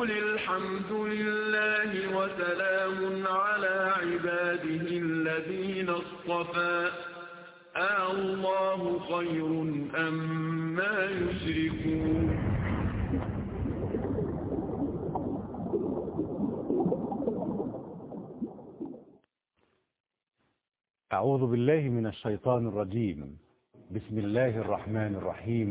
وقل الحمد لله وسلام على عباده الذين اصطفى آه الله خير أم ما يشركون أعوذ بالله من الشيطان الرجيم. بسم الله الرحمن الرحيم.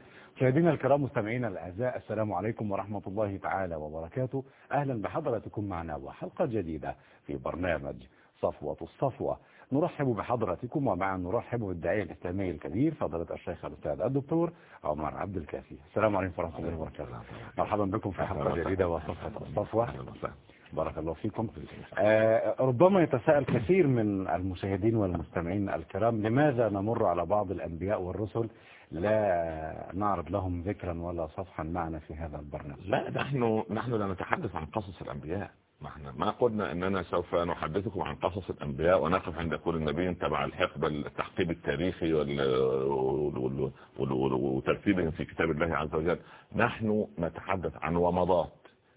مشاهدينا الكرام مستمعينا الأعزاء السلام عليكم ورحمة الله تعالى وبركاته. أهلا بحضراتكم معنا وحلقة جديدة في برنامج صفوة الصفوة. نرحب بحضراتكم ومعا نرحب بالداعية الإسلامي الكبير فضيلة الشيخ الأستاذ الدكتور عمر عبد الكافي. السلام عليكم ورحمة الله وبركاته. مرحبا بكم في حلقة جديدة وصفوة الصفوة. بارك الله فيكم. آه ربما يتساءل كثير من المشاهدين والمستمعين الكرام لماذا نمر على بعض الأنبياء والرسل لا نعرض لهم ذكرا ولا صفحا معنا في هذا البرنامج. لا نحن نحن لا نتحدث عن قصص الأنبياء. نحن ما قلنا أننا سوف نحدثكم عن قصص الأنبياء ونقف عند كل نبي تبع الحقبة التحقيب التاريخي وترتيبهم في كتاب الله عز وجل. نحن نتحدث عن ومضات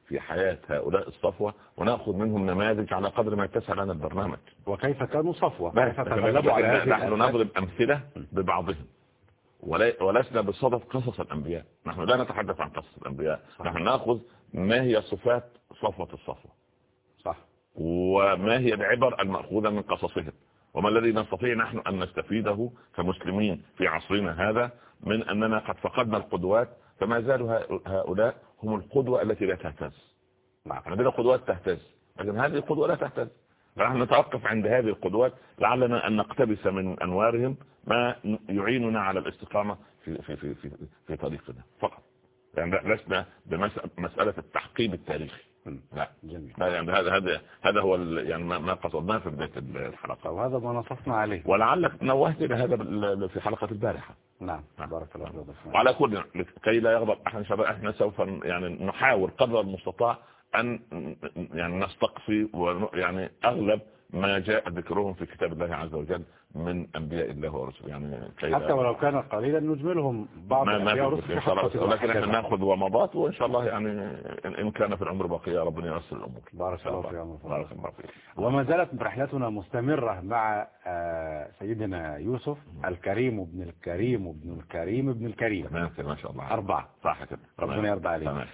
في حياة هؤلاء الصفوة ونأخذ منهم نماذج على قدر ما يتسع لنا البرنامج. وكيف كانوا صفوة؟ كيف تغلبوا على هذه نحن نضرب أمثلة ببعضهم. ولسنا بصدد قصص الأنبياء. نحن لا نتحدث عن قصص الأنبياء. نحن نأخذ ما هي صفات صفوة الصفوة. صح. وما هي العبر المأخوذة من قصصهم. وما الذي نستطيع نحن أن نستفيده كمسلمين في عصرنا هذا من أننا قد فقدنا القدوات فما زالوا هؤلاء هم القدوة التي لا تهتز. نعم. عندنا قدوات تهتز لكن هذه القدوة لا تهتز. فنحن نتوقف عند هذه القدوات لعلنا أن نقتبس من أنوارهم ما يعيننا على الاستقامة في, في, في, في, في طريقنا. فقط. يعني لسنا بمسألة التحقيب التاريخي. لا. جميل. يعني هذا هذا هذا هو يعني ما قصدناه في بداية الحلقة. وهذا ما نصفنا عليه. ولعلك نوهت إلى هذا في حلقة البارحة. نعم. بارك الله فيك. وعلى كل كي لا يغضب إحنا شباب إحنا سوف يعني نحاول قدر المستطاع أن يعني نستقصي ويعني أغلب ما جاء ذكرهم في كتاب الله عز وجل من أنبياء الله ورسوله. يعني حتى ولو كان قليلا نجملهم بعض الأنبياء ورسوله ولكن إحنا نأخذ ومضات وإن شاء الله يعني إن كان في العمر بقية ربنا ييسر الأمور. بارك الله فيك بارك الله فيك. وما زالت رحلتنا مستمرة مع سيدنا يوسف الكريم ابن الكريم ابن الكريم ابن الكريم. تمام ما شاء الله. أربعة. صح كده. ربنا يرضى عليك.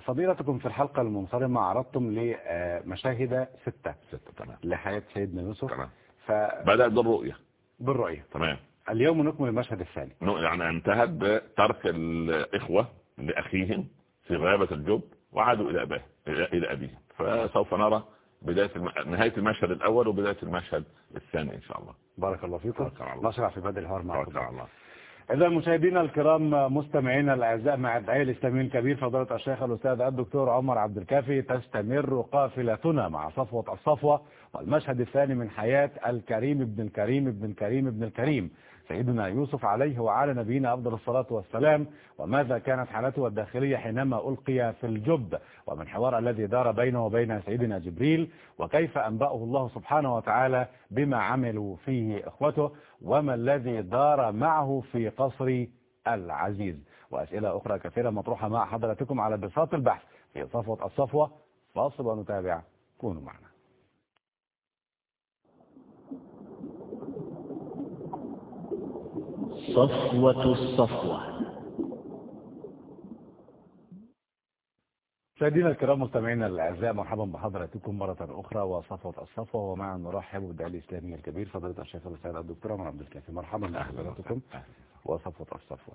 فضيلتكم في الحلقة المنصرمة عرضتم لمشاهد ستة. ستة تمام. لحياة سيدنا يوسف. تمام. ف... بدأ بالرؤية. بالرؤية. تمام. اليوم نكمل المشهد الثاني. يعني انتهت بترك الإخوة لأخيهم في غابة الجب وعادوا إلى أباه إلى أبيهم. فسوف نرى بداية الم... نهاية المشهد الأول وبداية المشهد الثاني إن شاء الله. بارك الله فيكم. نشرع في بدء الهار معكم. الله. إذا مشاهدينا الكرام مستمعينا الأعزاء مع الداعية الإسلامي الكبير فضيلة الشيخ الأستاذ الدكتور عمر عبد الكافي تستمر قافلتنا مع صفوة الصفوة والمشهد الثاني من حياة الكريم ابن الكريم ابن الكريم ابن الكريم. سيدنا يوسف عليه وعلى نبينا أفضل الصلاة والسلام وماذا كانت حالته الداخلية حينما ألقي في الجب؟ ومن حوار الذي دار بينه وبين سيدنا جبريل وكيف أنبأه الله سبحانه وتعالى بما عملوا فيه إخوته؟ وما الذي دار معه في قصر العزيز؟ وأسئلة أخرى كثيرة مطروحة مع حضراتكم على بساط البحث في صفوة الصفوة. فاصل ونتابع. كونوا معنا. صفوة الصفوة. مشاهدينا الكرام مستمعينا الأعزاء مرحبا بحضراتكم مرة أخرى وصفوة الصفوة. ومعا نرحب بالداعي الإسلامي الكبير فضيلة الشيخ الأستاذ الدكتور عمر عبد الكافي. مرحبا بحضراتكم وصفوة الصفوة.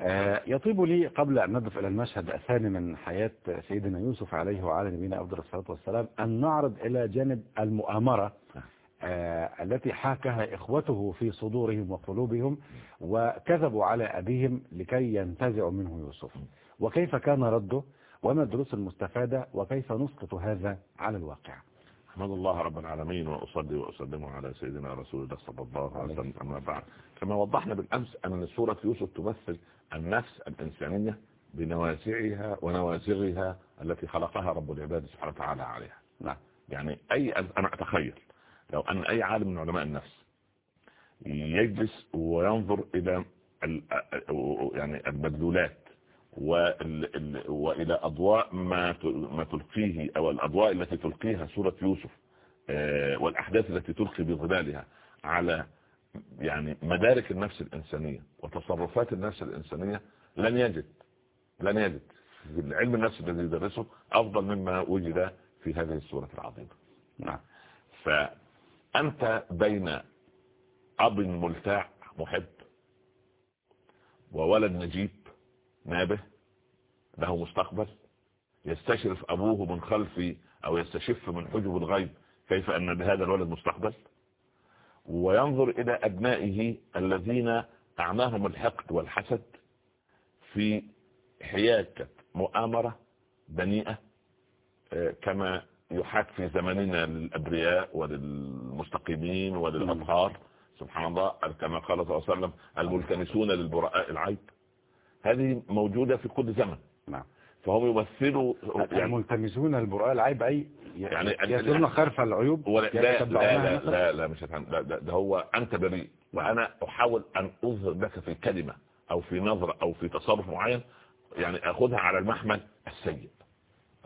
آه يطيب لي قبل أن ندف إلى المشهد الثاني من حياة سيدنا يوسف عليه وعلى نبينا أفضل الصلاة والسلام أن نعرض إلى جانب المؤامرة. التي حاكها إخوته في صدورهم وقلوبهم وكذبوا على أبيهم لكي ينتزعوا منه يوسف. وكيف كان رده؟ وما الدروس المستفادة؟ وكيف نسقط هذا على الواقع؟ أحمد الله رب العالمين وأصلي وأسلم على سيدنا رسول الله صلى الله عليه وسلم أما بعد. كما وضحنا بالأمس أن سورة يوسف تمثل النفس الإنسانية بنوازعها ونوازغها التي خلقها رب العباد سبحانه وتعالى عليها. نعم. يعني أي أنا أتخيل لو أن أي عالم من علماء النفس يجلس وينظر إلى يعني المدلولات وإلى أضواء ما ما تلقيه أو الأضواء التي تلقيها سورة يوسف آه، والأحداث التي تلقي بظلالها على يعني مدارك النفس الإنسانية وتصرفات النفس الإنسانية لن يجد لن يجد علم النفس الذي يدرسه أفضل مما وجد في هذه السورة العظيمة. نعم. فأنت بين أب ملتاع محب وولد نجيب نابه له مستقبل يستشرف أبوه من خلف أو يستشف من حجب الغيب كيف أن لهذا الولد مستقبل؟ وينظر إلى أبنائه الذين أعماهم الحقد والحسد في حياكة مؤامرة بنيئة آه، كما يحاك في زمننا للأبرياء وللمستقيمين وللأطهار. سبحان الله كما قال صلى الله عليه وسلم الملتمسون للبراء العيب. هذه موجودة في كل زمن. نعم. فهم يمثلوا يعني الملتمسون البراء العيب أي يعني يسرون خرف العيوب لا لا لا, لا لا مش لا ده هو أنت بريء. وأنا أحاول أن أظهر لك في كلمة أو في نظرة أو في تصرف معين يعني أخذها على المحمل السيء.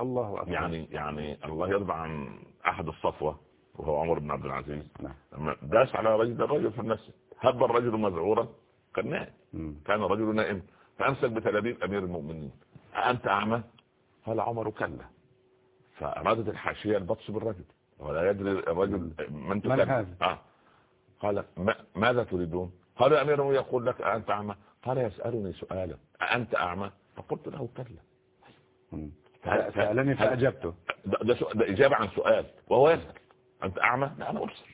الله أكبر. يعني يعني الله يرضى عن أحد الصفوة وهو عمر بن عبد العزيز. نعم. لما داس على رجل الرجل في النفس هب الرجل مذعورا كان نائم. كان الرجل نائم. فأمسك بتلابيب أمير المؤمنين. أنت أعمى؟ قال عمر كلا. فأرادت الحاشية البطش بالرجل. ولا يدري الرجل من تكلم. آه. قال ماذا تريدون؟ قال أمير يقول لك أنت أعمى. قال يسألني سؤالا. أنت أعمى؟ فقلت له كلا. سألني فأجبته. ده, ده, ده إجابة عن سؤال وهو يسأل. أنت أعمى؟ لا أنا أبصر.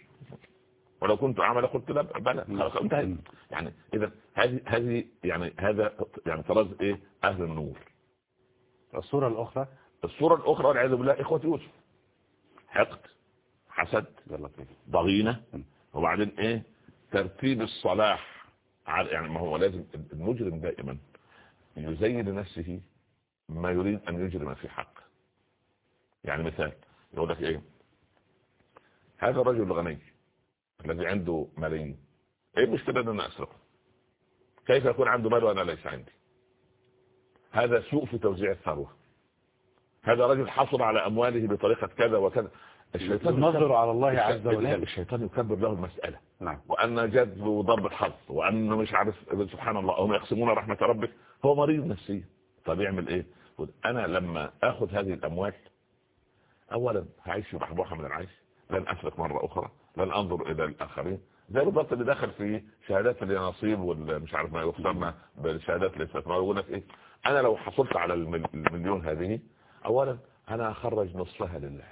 ولو كنت أعمى لقلت لا بلى. خلاص انتهت يعني إذا هذه هذه يعني هذا يعني طراز إيه؟ أهل النور. الصورة الأخرى؟ الصورة الأخرى والعياذ بالله إخوة يوسف. حقد حسد ضغينة. وبعدين إيه؟ ترتيب الصلاح يعني ما هو لازم المجرم دائما يزين لنفسه ما يريد أن يجرم في حق. يعني مثال يقول لك إيه؟ هذا الرجل الغني الذي عنده ملايين. إيه المشكلة أن أنا أسرقه؟ كيف يكون عنده مال وأنا ليس عندي؟ هذا سوء في توزيع الثروة. هذا رجل حصل على أمواله بطريقة كذا وكذا. الشيطان نظر على الله عز وجل. الشيطان يكبر له المسألة. نعم. وأن جد ضربة حظ وأن مش عارف سبحان الله هم يقسمون رحمة ربك. هو مريض نفسيا. طب يعمل إيه؟ أنا لما أخذ هذه الأموال أولا هعيش في بحبوحة من العيش لن أسرق مرة أخرى لن أنظر إلى الآخرين. زي بالضبط اللي دخل في شهادات اليانصيب والمش عارف ما يختارنا بالشهادات الاستثمار يقول لك إيه؟ أنا لو حصلت على المليون هذه أولا أنا أخرج نصفها لله.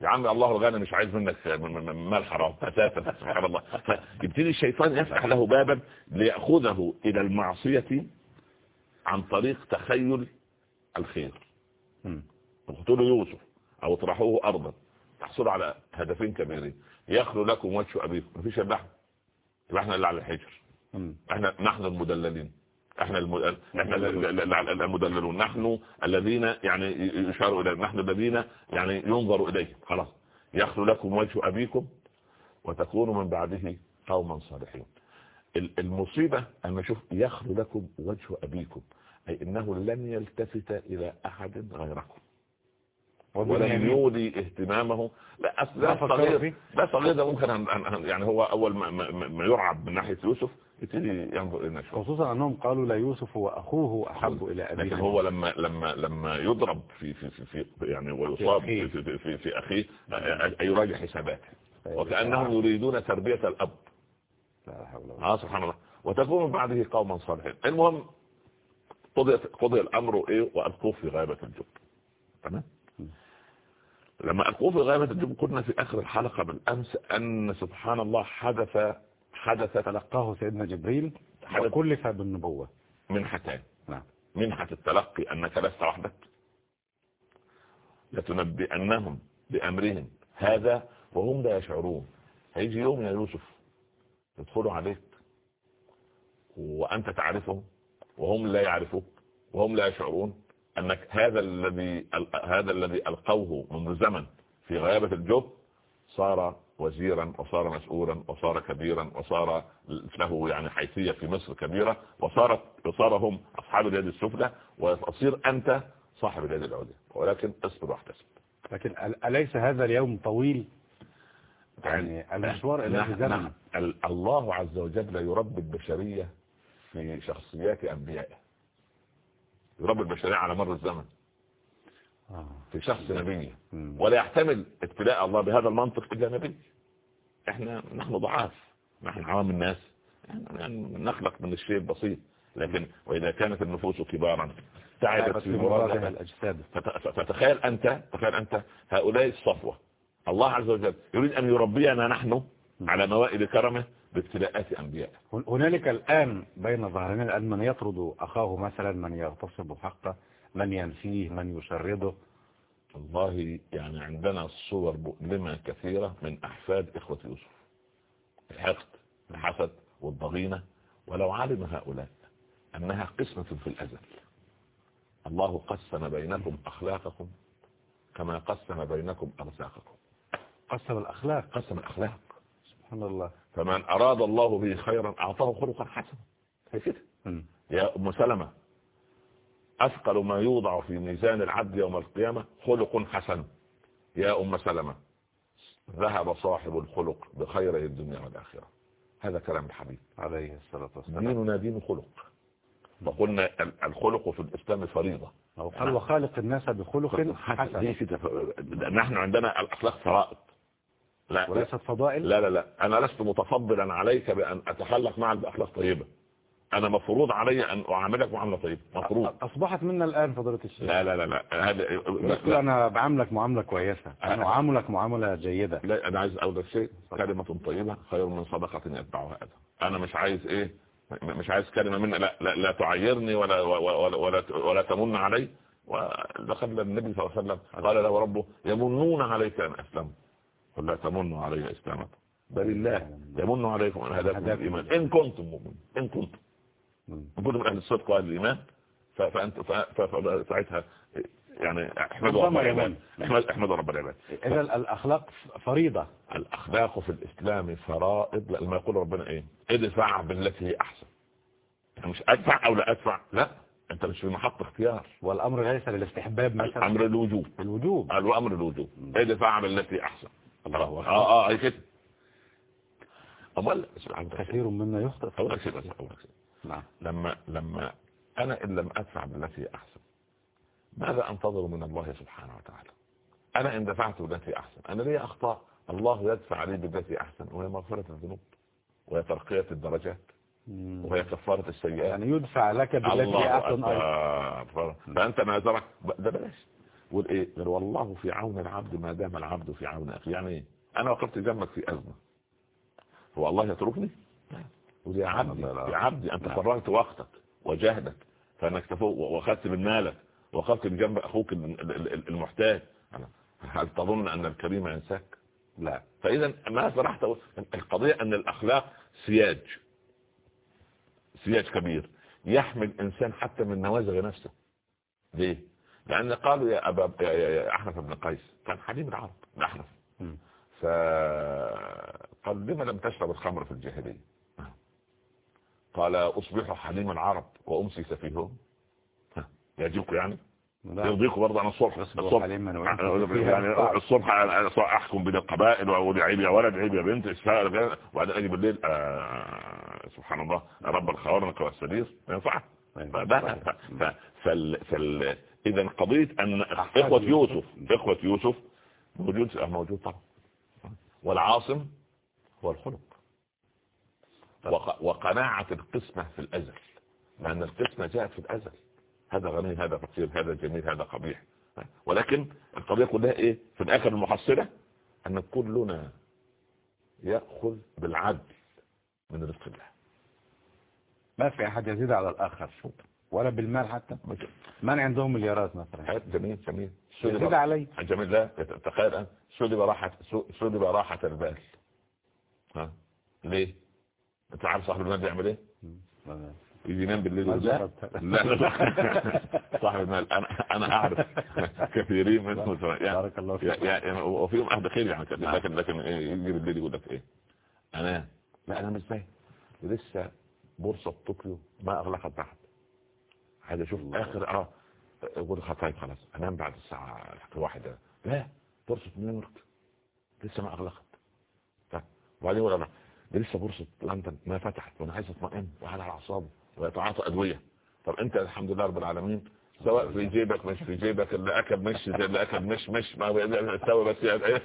يا عم الله الغني مش عايز منك مال حرام أساسا سبحان الله. فيبتدي الشيطان يفتح له بابا ليأخذه إلى المعصية عن طريق تخيل الخير. اقتلوا يوسف أو اطرحوه أرضا. تحصلوا على هدفين كبيرين يخلو لكم وجه أبيكم. مفيش إلا إحنا. يبقى إحنا اللي على الحجر. إحنا نحن المدللين. إحنا المدل... إحنا المدللون. نحن الذين يعني يشار إلى نحن الذين يعني ينظر اليه خلاص. يخلو لكم وجه أبيكم وتكونوا من بعده قوما صالحين. المصيبة أن نشوف يخلو لكم وجه أبيكم. أي إنه لن يلتفت إلى أحد غيركم. ولم يولي اهتمامه. لا ده صغير ده صغير ده ممكن يعني هو أول ما, ما يرعب من ناحية يوسف يبتدي ينظر إلى شوية خصوصا أنهم قالوا لا يوسف واخوه أحب إلى أبيه. لكن هو لما لما لما يضرب في في في, في يعني ويصاب في في, في, في أخيه يراجع حساباته. أيوة. وكأنهم يريدون تربية الأب. لا حول ولا قوة. سبحان الله. وتكون بعده قوما صالحين. المهم قضي قضي الأمر إيه؟ وألقوه في غابة الجب. تمام؟ لما أقول في غاية الجب قلنا في آخر الحلقة بالأمس أن سبحان الله حدث حدث تلقاه سيدنا جبريل وكلف بالنبوة. منحتان نعم. منحة التلقي أنك لست وحدك. لتنبئنهم بأمرهم. هذا وهم لا يشعرون. هيجي يوم يا يوسف يدخلوا عليك. وأنت تعرفهم. وهم لا يعرفوك وهم لا يشعرون أنك هذا الذي هذا الذي ألقوه منذ زمن في غيابة الجب صار وزيرا وصار مسؤولا وصار كبيرا وصار له يعني حيثية في مصر كبيرة وصارت وصار هم أصحاب اليد السفلى وتصير أنت صاحب اليد العليا ولكن اصبر واحتسب. لكن أليس هذا اليوم طويل؟ يعني المشوار الذي زمن. الله عز وجل يربي البشرية في شخصيات أنبيائه يربي البشرية على مر الزمن. آه. في شخص نبي. ولا يحتمل ابتلاء الله بهذا المنطق إلا نبي. إحنا نحن ضعاف. نحن عوام الناس. نخلق من الشيء البسيط. لكن وإذا كانت النفوس كبارا تعبت في مرادها الأجساد. فتخيل أنت تخيل أنت هؤلاء الصفوة. الله عز وجل يريد أن يربينا نحن على موائد كرمه بابتلاءات أنبياء هنالك الآن بين ظهرنا الآن من يطرد أخاه مثلا من يغتصب حقه من ينفيه من يشرده. والله يعني عندنا صور مؤلمة كثيرة من أحفاد إخوة يوسف. الحقد الحسد والضغينة. ولو علم هؤلاء أنها قسمة في الأزل. الله قسم بينكم أخلاقكم كما قسم بينكم أرزاقكم. قسم الأخلاق. قسم الأخلاق. سبحان الله. فمن أراد الله به خيرا أعطاه خلقا حسنا. هي كده. يا أم سلمة أثقل ما يوضع في ميزان العبد يوم القيامة خلق حسن. يا أم سلمة ذهب صاحب الخلق بخير الدنيا والآخرة. هذا كلام الحبيب. عليه الصلاة والسلام. ديننا دين خلق؟ وقلنا الخلق في الإسلام فريضة. قال وخالق الناس بخلق حسن. نحن عندنا الأخلاق فرائض. لا وليست فضائل؟ لا لا لا. أنا لست متفضلا عليك بأن أتخلق معك بأخلاق طيبة أنا مفروض علي أن أعاملك معاملة طيبة. مفروض. أصبحت منا الآن فضيلة الشيخ. لا لا لا لا. هذا أنا بعاملك معاملة كويسة. أنا أعاملك معاملة جيدة. لا أنا عايز أقول لك شيء. كلمة طيبة خير من صدقة يتبعها اذى أنا مش عايز إيه؟ مش عايز كلمة من لا لا, لا تعيرني ولا ولا ولا, ولا تمن علي. ودخل النبي صلى الله عليه وسلم. قال له ربه يمنون عليك أن اسلموا قل لا تمنوا علي إسلامكم. بل الله. يمن عليكم أن هداكم الايمان إن كنتم مؤمنين إن كنتم. كنتم من أهل الصدق وأهل الإيمان فانت ساعتها يعني احمدوا رب العباد. احمد رب العباد. اذا الأخلاق فريضة. الأخلاق في الإسلام فرائض. لما يقول ربنا إيه؟ ادفع بالتي هي أحسن. يعني مش أدفع أو لا أدفع؟ لا. أنت مش في محط اختيار. والأمر ليس للاستحباب مثلا. الأمر الوجوب. الوجوب. الأمر الوجوب. ادفع بالتي أحسن. الله آه آه أي كده. امال كثير منا يخطئ. أقول لك أقول لك نعم. لما لما أنا إن لم ادفع بالتي أحسن ماذا أنتظر من الله سبحانه وتعالى؟ أنا إن دفعت بالتي أحسن أنا لي أخطاء. الله يدفع لي بالتي أحسن وهي مغفرة الذنوب وهي ترقية الدرجات وهي كفارة السيئات. يعني يدفع لك بالتي أحسن أيضا. فانت نازرك ده بلاش. قول إيه؟ غير والله في عون العبد ما دام العبد في عون أخي يعني إيه؟ أنا وقفت جنبك في أزمة. هو الله يتركني؟ قول يا عبدي يا عبدي أنت فرغت وقتك وجهدك فإنك تفوق وأخذت من مالك وقفت من جنب أخوك المحتاج. هل تظن أن الكريم ينساك؟ لا. فإذا ما فرحت القضية أن الأخلاق سياج. سياج كبير. يحمل إنسان حتى من نوازغ نفسه. ليه؟ لأن قالوا يا ابا يا أحنف بن قيس كان حليم العرب الأحنف. فقال لما لم تشرب الخمر في الجاهلية؟ قال أصبح حليم العرب وأمسي سفيههم. يجيكوا يعني؟ يرضيكوا برضه أنا الصبح. الصبح. يعني الصبح أحكم بين القبائل واقول عيب يا ولد عيب يا بنت وبعدين أجي بالليل آه سبحان الله رب الخوارنق والسرير ما ينفعش فال فال إذا قضية أن إخوة يوسف. إخوة يوسف موجود موجود طبعا. والعاصم هو الخلق. وقناعة القسمة في الأزل. لأن القسمة جاءت في الأزل. هذا غني هذا فقير هذا جميل هذا قبيح. ولكن القضية كلها إيه؟ في الآخر المحصلة أن كلنا يأخذ بالعدل من رزق الله. ما في أحد يزيد على الآخر ولا بالمال حتى. من عندهم مليارات مثلا. جميل جميل. زيد علي. جميل لا تخيل أن سلب راحة سلب راحة البال ها؟ ليه؟ أنت عارف صاحب المال بيعمل إيه؟ يجي ينام بالليل لا. لا لا صاحب المال أنا أنا أعرف. كثيرين منهم يعني بارك الله فيك. يعني وفيهم أهل خير يعني. لكن لكن إيه، يجي بالليل يقول لك إيه؟ أنا لا أنا مش فاهم لسه بورصة طوكيو ما أغلقت بعد عايز أشوف آخر آه يقول لك طيب خلاص أنام بعد الساعة واحدة. لا بورصه نيويورك لسه ما أغلقت. طيب وبعدين يقول أنا ده لسه بورصه لندن ما فتحت وأنا عايز أطمئن. وعلى اعصابه ويتعاطى أدوية. طب أنت الحمد لله رب العالمين سواء في جيبك مش في جيبك اللي أكل مش اللي أكل مش مش ما تساوي بس يعني إيه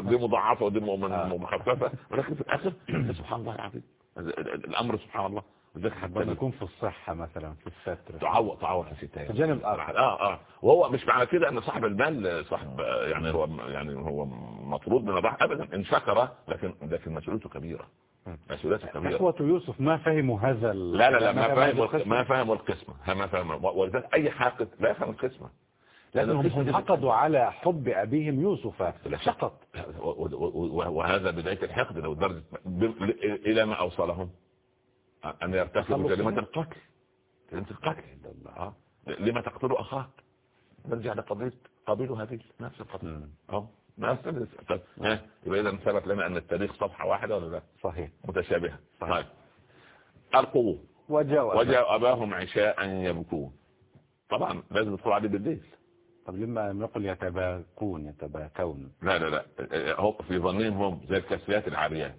دي, مضاعفة ودي آه. مخففة. ولكن في الآخر سبحان الله العظيم. الأمر سبحان الله. ربما حتى يكون في الصحة مثلا في الستر. تعوض تعوض في ستات في الجانب الآخر آه آه. وهو مش معنى كده إن صاحب المال صاحب يعني هو يعني هو مطرود من الراحه ابدا إن شكر لكن لكن مسؤوليته كبيرة. مسؤوليته كبيرة. إخوة يوسف ما فهموا هذا لا لا لا ما فهموا. ما فهموا القسمه ما فهموا. ولذلك أي حاقد لا يفهم القسمة دي- حقدوا على حب أبيهم يوسف. فقط. وهذا بداية الحقد لو درجة إلى ما أوصلهم. أن كلمة منه. القتل كلمة القتل آه. لما تقتلوا أخاك؟ نرجع لقضية قابيل هابيل نفس القضية. آه. نفس ها؟ يبقى إذا ثبت لنا أن التاريخ صفحة واحدة ولا لا؟ صحيح. متشابهة. صحيح. طيب. ألقوه وجاء وجاء أباهم عشاء يبكون. طبعا لازم تدخل عليه بالليل. طب لما لم يقل يتباكون يتباكون. لا لا لا. هو في ظنهم هم زي الكاسيات العاريات.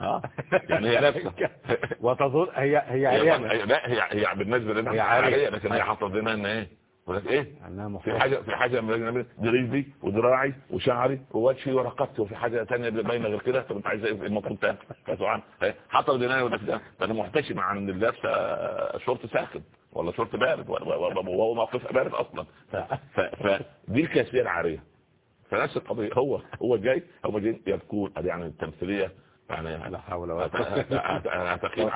يعني هي لابسة. وتظن هي هي عريانة. لا هي هي بالنسبة لنا هي عاريه عارية. لكن هي حاطة ذهنها ان إيه؟ يقول لك إيه؟ في مختصة. حاجة في حاجة من الأجنبي، جريدي وذراعي وشعري ووجهي ورقبتي وفي حاجة ثانية باينة غير كده؟ طب أنت عايز إيه؟ المفروض تاني فسبحان حاطة ذهنها يقول لك ده. ده أنا محتشم عن اللي لابسه شورت ساخن ولا شورت بارد وهو موقف بارد أصلا. فدي الكاسيه العاريه فنفس القضية هو هو جاي هم جايين يبكون. ادي يعني التمثيليه يعني. لا حول ولا وتدخل هتدخل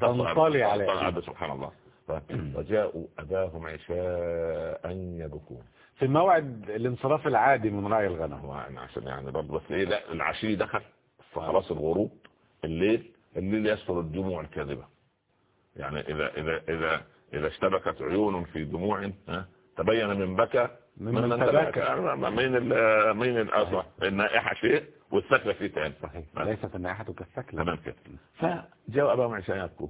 تنطلي عليه سبحان الله. ف- وجاءوا أباهم عشاء يبكون. في موعد الانصراف العادي من رأي الغنم. يعني عشان يعني برضه بس إيه لا العشي دخل فخلاص الغروب الليل الليل يسر الدموع الكاذبة. يعني إذا إذا إذا إذا اشتبكت عيون في دموع تبين من بكى من تبكى. مين ال مين الأصل النائحة شيء. والسكرة شيء ثاني صحيح. ليست النائحة كالسكلة. تمام كده. فجاء أباهم عشان يبكوا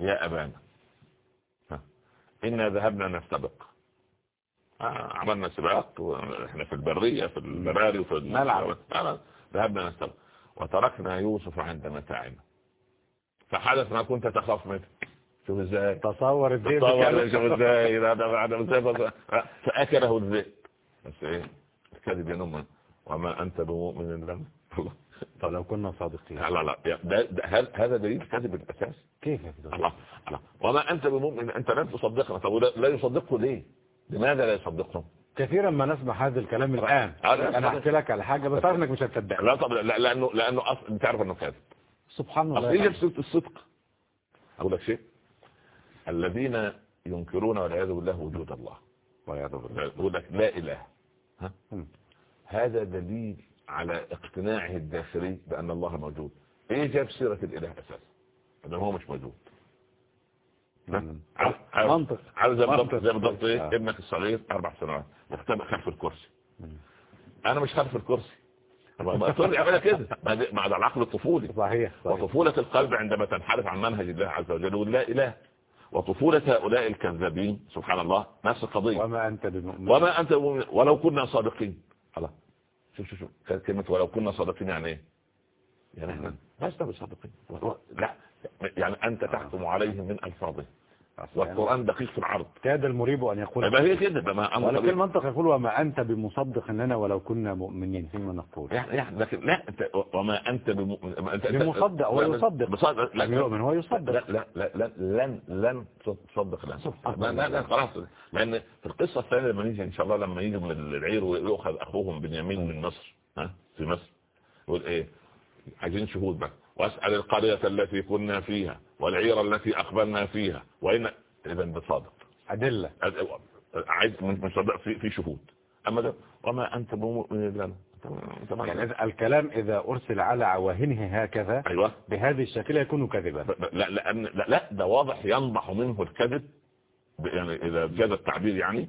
يا أبانا. إنا ذهبنا نستبق. آه، عملنا سباق وإحنا في البرية في البراري وفي ملعب. آه، ذهبنا نستبق. وتركنا يوسف عند متاعنا. فحدث ما كنت تخاف منه. شوف إزاي. تصور الذئب تصور شوف إزاي. ده ده بعد إزاي. فأكله الذئب. بس إيه؟ الكذب ينم وما أنت بمؤمن لنا طب لو كنا صادقين. لا لا ده ده هذا دليل كذب الأساس. كيف؟ الله الله. وما أنت بمؤمن أنت لن تصدقنا. طب لا يصدقه ليه؟ لماذا لا يصدقهم كثيرا ما نسمع هذا الكلام الآن. أنا أحكي لك على حاجة بس عارف إنك مش هتصدق. لا طب لا لأنه لأنه أصلا أنت عارف إنه كاذب. سبحان الله. يجي في سوره الصدق؟ أقول لك شيء. الذين ينكرون والعياذ بالله وجود الله. والعياذ بالله. يقول لك لا إله. ها؟ هذا دليل على اقتناعه الداخلي بأن الله موجود. إيه جاب سيرة الإله أساسا؟ إنه هو مش موجود. منطق. عارف زي بالضبط إيه؟ آه. ابنك الصغير أربع سنوات. مختبئ خلف الكرسي. أنا مش خلف الكرسي. ما تقول يعملها كده. ده العقل الطفولي. صحيح صحيح. وطفولة القلب عندما تنحرف عن منهج الله عز وجل لا إله. وطفولة هؤلاء الكذابين سبحان الله نفس القضية. وما أنت بمؤمن. وما أنت مؤمن ولو كنا صادقين. خلاص. شوف شوف شوف. كلمة ولو كنا صادقين يعني إيه؟ يعني إحنا لسنا بصادقين. لا يعني أنت تحكم عليهم من ألفاظهم والقرآن دقيق في العرض. كاد المريب أن يقول يبقى هي كده أمر ولكن المنطق يقول وما أنت بمصدق أننا ولو كنا مؤمنين فيما نقول. يعني يعني لكن لا أنت وما أنت ما بمصدق هو يصدق. بصدق لم يؤمن هو يصدق. لا لا لا لن لن تصدق لن. لا. لا لا خلاص. لأن في القصة الثانية لما نيجي إن شاء الله لما يجي من العير ويؤخذ أخوهم بنيامين من مصر ها في مصر يقول إيه عايزين شهود بقى. وأسأل القرية التي كنا فيها. والعيرة التي أقبلنا فيها. وإن إذا بصادق. أدلة. عايز من صدق في في شهود. أما ده وما أنت بمؤمن لنا يعني إذا- الكلام إذا أرسل على عواهنه هكذا أيوة. بهذه الشكل يكون كذبا. لا لأن لا, لا ده واضح ينضح منه الكذب. يعني إذا جاز التعبير يعني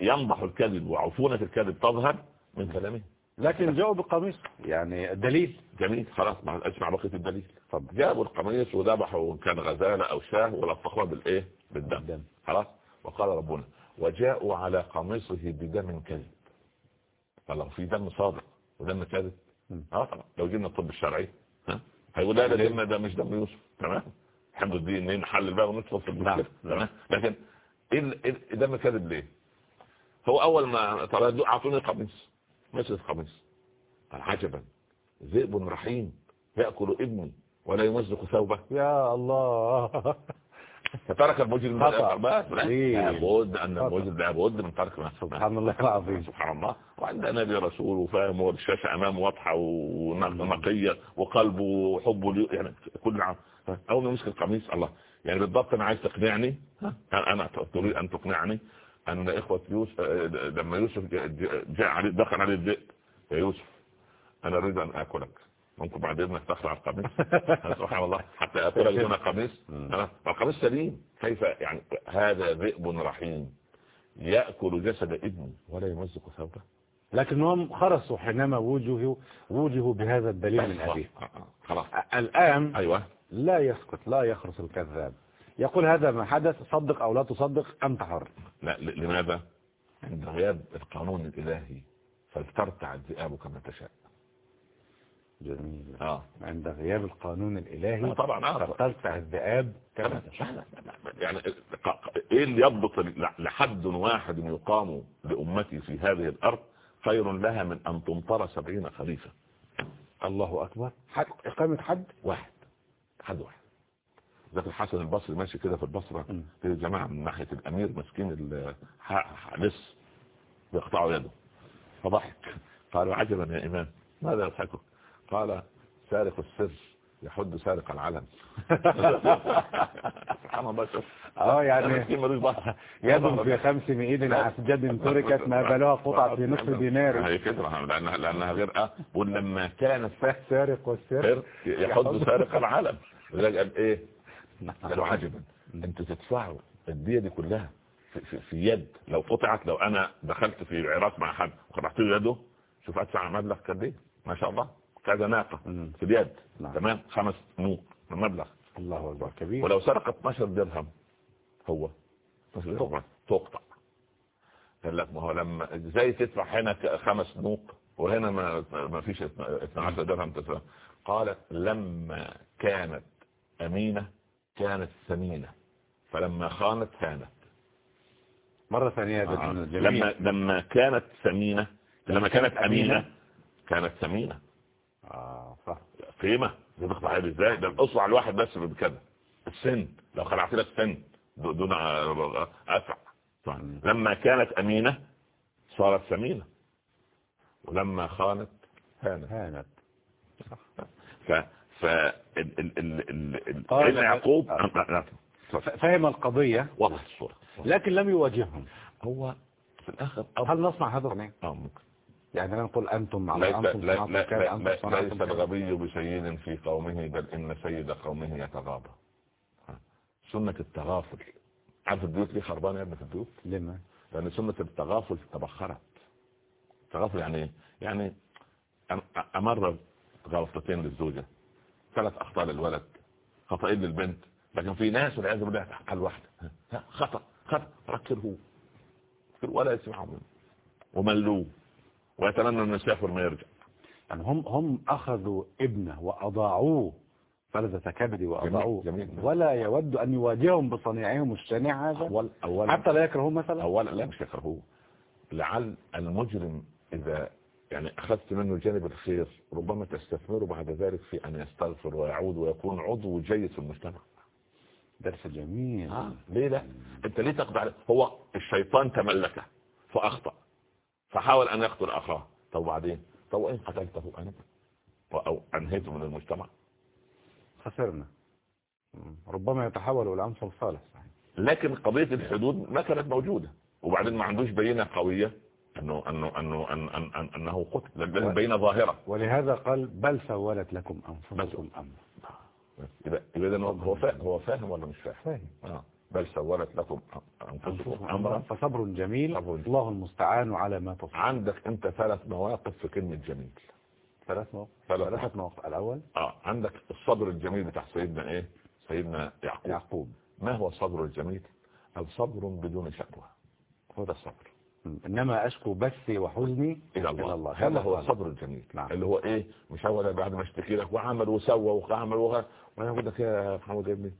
ينضح الكذب وعفونة الكذب تظهر من كلامه. لكن جاءوا بقميص يعني الدليل جميل خلاص مع اسمع بقية الدليل. اتفضل جابوا القميص وذبحوا كان غزالة أو شاة ولطخوها بالإيه؟ بالدم. الدم. خلاص؟ وقال ربنا وجاءوا على قميصه بدم كذب فلو في دم صادق ودم كذب. آه طبعا. لو جبنا الطب الشرعي ها؟ هيقول لا ده دم ده مش دم يوسف. تمام؟ الحمد لله ان نحلل بقى وندخل في نعم. المشكلة تمام؟ لكن إيه إيه دم كذب ليه؟ هو أول ما تردوا أعطوني قميص. مسك قميص قال عجبا. ذئب رحيم. يأكل ابني ولا يمزق ثوبه. يا الله. فترك المجرم. لابد أن. المجرم لابد من ترك ما سبحان الله العظيم. سبحان الله. وعندنا نبي رسول وفاهم والشاشة أمامه واضحة ونقية وقلبه وحبه لي يعني كل عام. أول ما مسك القميص الله. يعني بالضبط أنا عايز تقنعني. ها؟ أنا تريد أن تقنعني. أن إخوة يوسف آه، لما يوسف جاء عليه دخل عليه الذئب يا يوسف أنا أريد أن آكلك. ممكن بعد إذنك تخلع القميص. سبحان الله حتى آكلك دون قميص؟ القميص سليم. كيف؟ يعني هذا ذئب رحيم. يأكل جسد ابني ولا يمزق ثوبه. لكنهم خرسوا حينما وجهوا وجهوا بهذا الدليل من أبيه. آه، آه، خلاص. الآن أيوه. لا يسكت لا يخرس الكذاب. يقول هذا ما حدث صدق أو لا تصدق أنت حر. لا لماذا؟ عند غياب القانون الإلهي فلترتع الذئاب كما تشاء. جميل. آه. عند غياب القانون الإلهي آه، طبعا آه. فترتع الذئاب كما تشاء. يعني إيه اللي يضبط لحد واحد يقام لأمتي في هذه الأرض خير لها من أن تمطر سبعين خليفة؟ الله أكبر. حد إقامة حد؟ واحد. حد واحد. ذاك الحسن البصري ماشي كده في البصرة. كده جماعة من ناحية الأمير ح- لص بيقطعوا يده. فضحك. قالوا عجبا يا إمام. ماذا يضحكك؟ قال سارق السر يحد سارق العلم. سبحان الله. آه يعني يد في خمس مئين عسجد تركت ما بلغ قطعة في نصف دينار. هي كده. لأنها, لأنها غير ولما كانت سارق والسرق سرق يحد سارق العلم. قال إيه؟ قالوا عجبا. أنتوا تدفعوا الدية دي كلها في, في, في يد. لو قطعت لو أنا دخلت في عراق مع حد وقطعت له يده شوف أدفع مبلغ قد إيه ما شاء الله. كذا ناقة. في اليد. نعم. تمام؟ خمس نوق المبلغ الله أكبر. كبير. ولو سرق 12 درهم هو. 12 درهم تقطع. قال لك ما هو لما إزاي تدفع هنا خمس نوق وهنا ما ما فيش 12 درهم تدفع. قال لما كانت أمينة كانت ثمينه فلما خانت هانت مرة ثانية آه. لما لما كانت ثمينه لما كانت أمينة كانت ثمينه آه صح. قيمه بتقطع عليه إزاي؟ ده الاصبع الواحد بس بكذا السن. لو خلعت لك سن. دون ادفع طبعا. مم. لما كانت أمينة صارت ثمينه ولما خانت هانت هانت ف ف يعقوب آه. لا، ف- فهم القضية واضح الصورة لكن لم يواجههم هو في الآخر هل نصنع هذا؟ آه ممكن يعني لا نقول أنتم على أنتم لا لا لا لا ليس الغبي بسيد في قومه بل إن سيد قومه يتغاضى ها. سنة التغافل عارف البيوت ليه خربانة يا ابني في البيوت لما؟ لأن سنة التغافل تبخرت التغافل يعني؟ يعني أم- أمر غلطتين للزوجة ثلاث أخطاء للولد خطأين للبنت لكن في ناس والعياذ بالله الواحدة ها، خطأ خطأ ركر هو ولا يسمعه منه. وملوه. ويتمنى انه يسافر ما يرجع. يعني هم هم أخذوا ابنه وأضاعوه. فلذة كبدي وأضاعوه. جميل، جميل. ولا يود أن يواجههم بصنيعهم الشنيع هذا. أول أولا حتى لا يكرهون مثلا؟ أولا لا مش يكرهوه. لعل المجرم إذا يعني أخذت منه جانب الخير ربما تستثمره بعد ذلك في أن يستغفر ويعود ويكون عضو جيد في المجتمع. درس جميل. ليه لا؟ أنت ليه تقضي عليه هو الشيطان تملكه فأخطأ. فحاول أن يقتل أخاه. طب وبعدين طب وإن قتلته انت أو أنهيته من المجتمع؟ خسرنا. ربما يتحول إلى أمثل صالح صحيح. لكن قضية الحدود ما كانت موجودة. وبعدين ما عندوش بينة قوية. انه انه انه أن أن أن أنه قتل. لازم بينة ظاهرة. ولهذا قال بل سولت لكم امرا يبقى يبقى إذن هو فاهم. هو فاهم ولا مش فاهم؟ فاهم. آه. بل سولت لكم أنفسكم أمرا. فصبر جميل. صبر. الله المستعان على ما تصف عندك أنت ثلاث مواقف في كلمة جميل. ثلاث مواقف؟ ثلاث مواقف. الأول؟ آه. عندك الصبر الجميل بتاع سيدنا إيه؟ سيدنا يعقوب. يعقوب. ما هو الصبر الجميل؟ الصبر بدون شكوى. هو ده الصبر. مم. إنما أشكو بثي وحزني إلى الله, إلى الله. هذا هو. الصبر الجميل. نعم. اللي هو إيه؟ مش هو بعد ما اشتكي لك وعمل وسوى وعمل وغ... وأنا أقول لك يا محمود يا ابني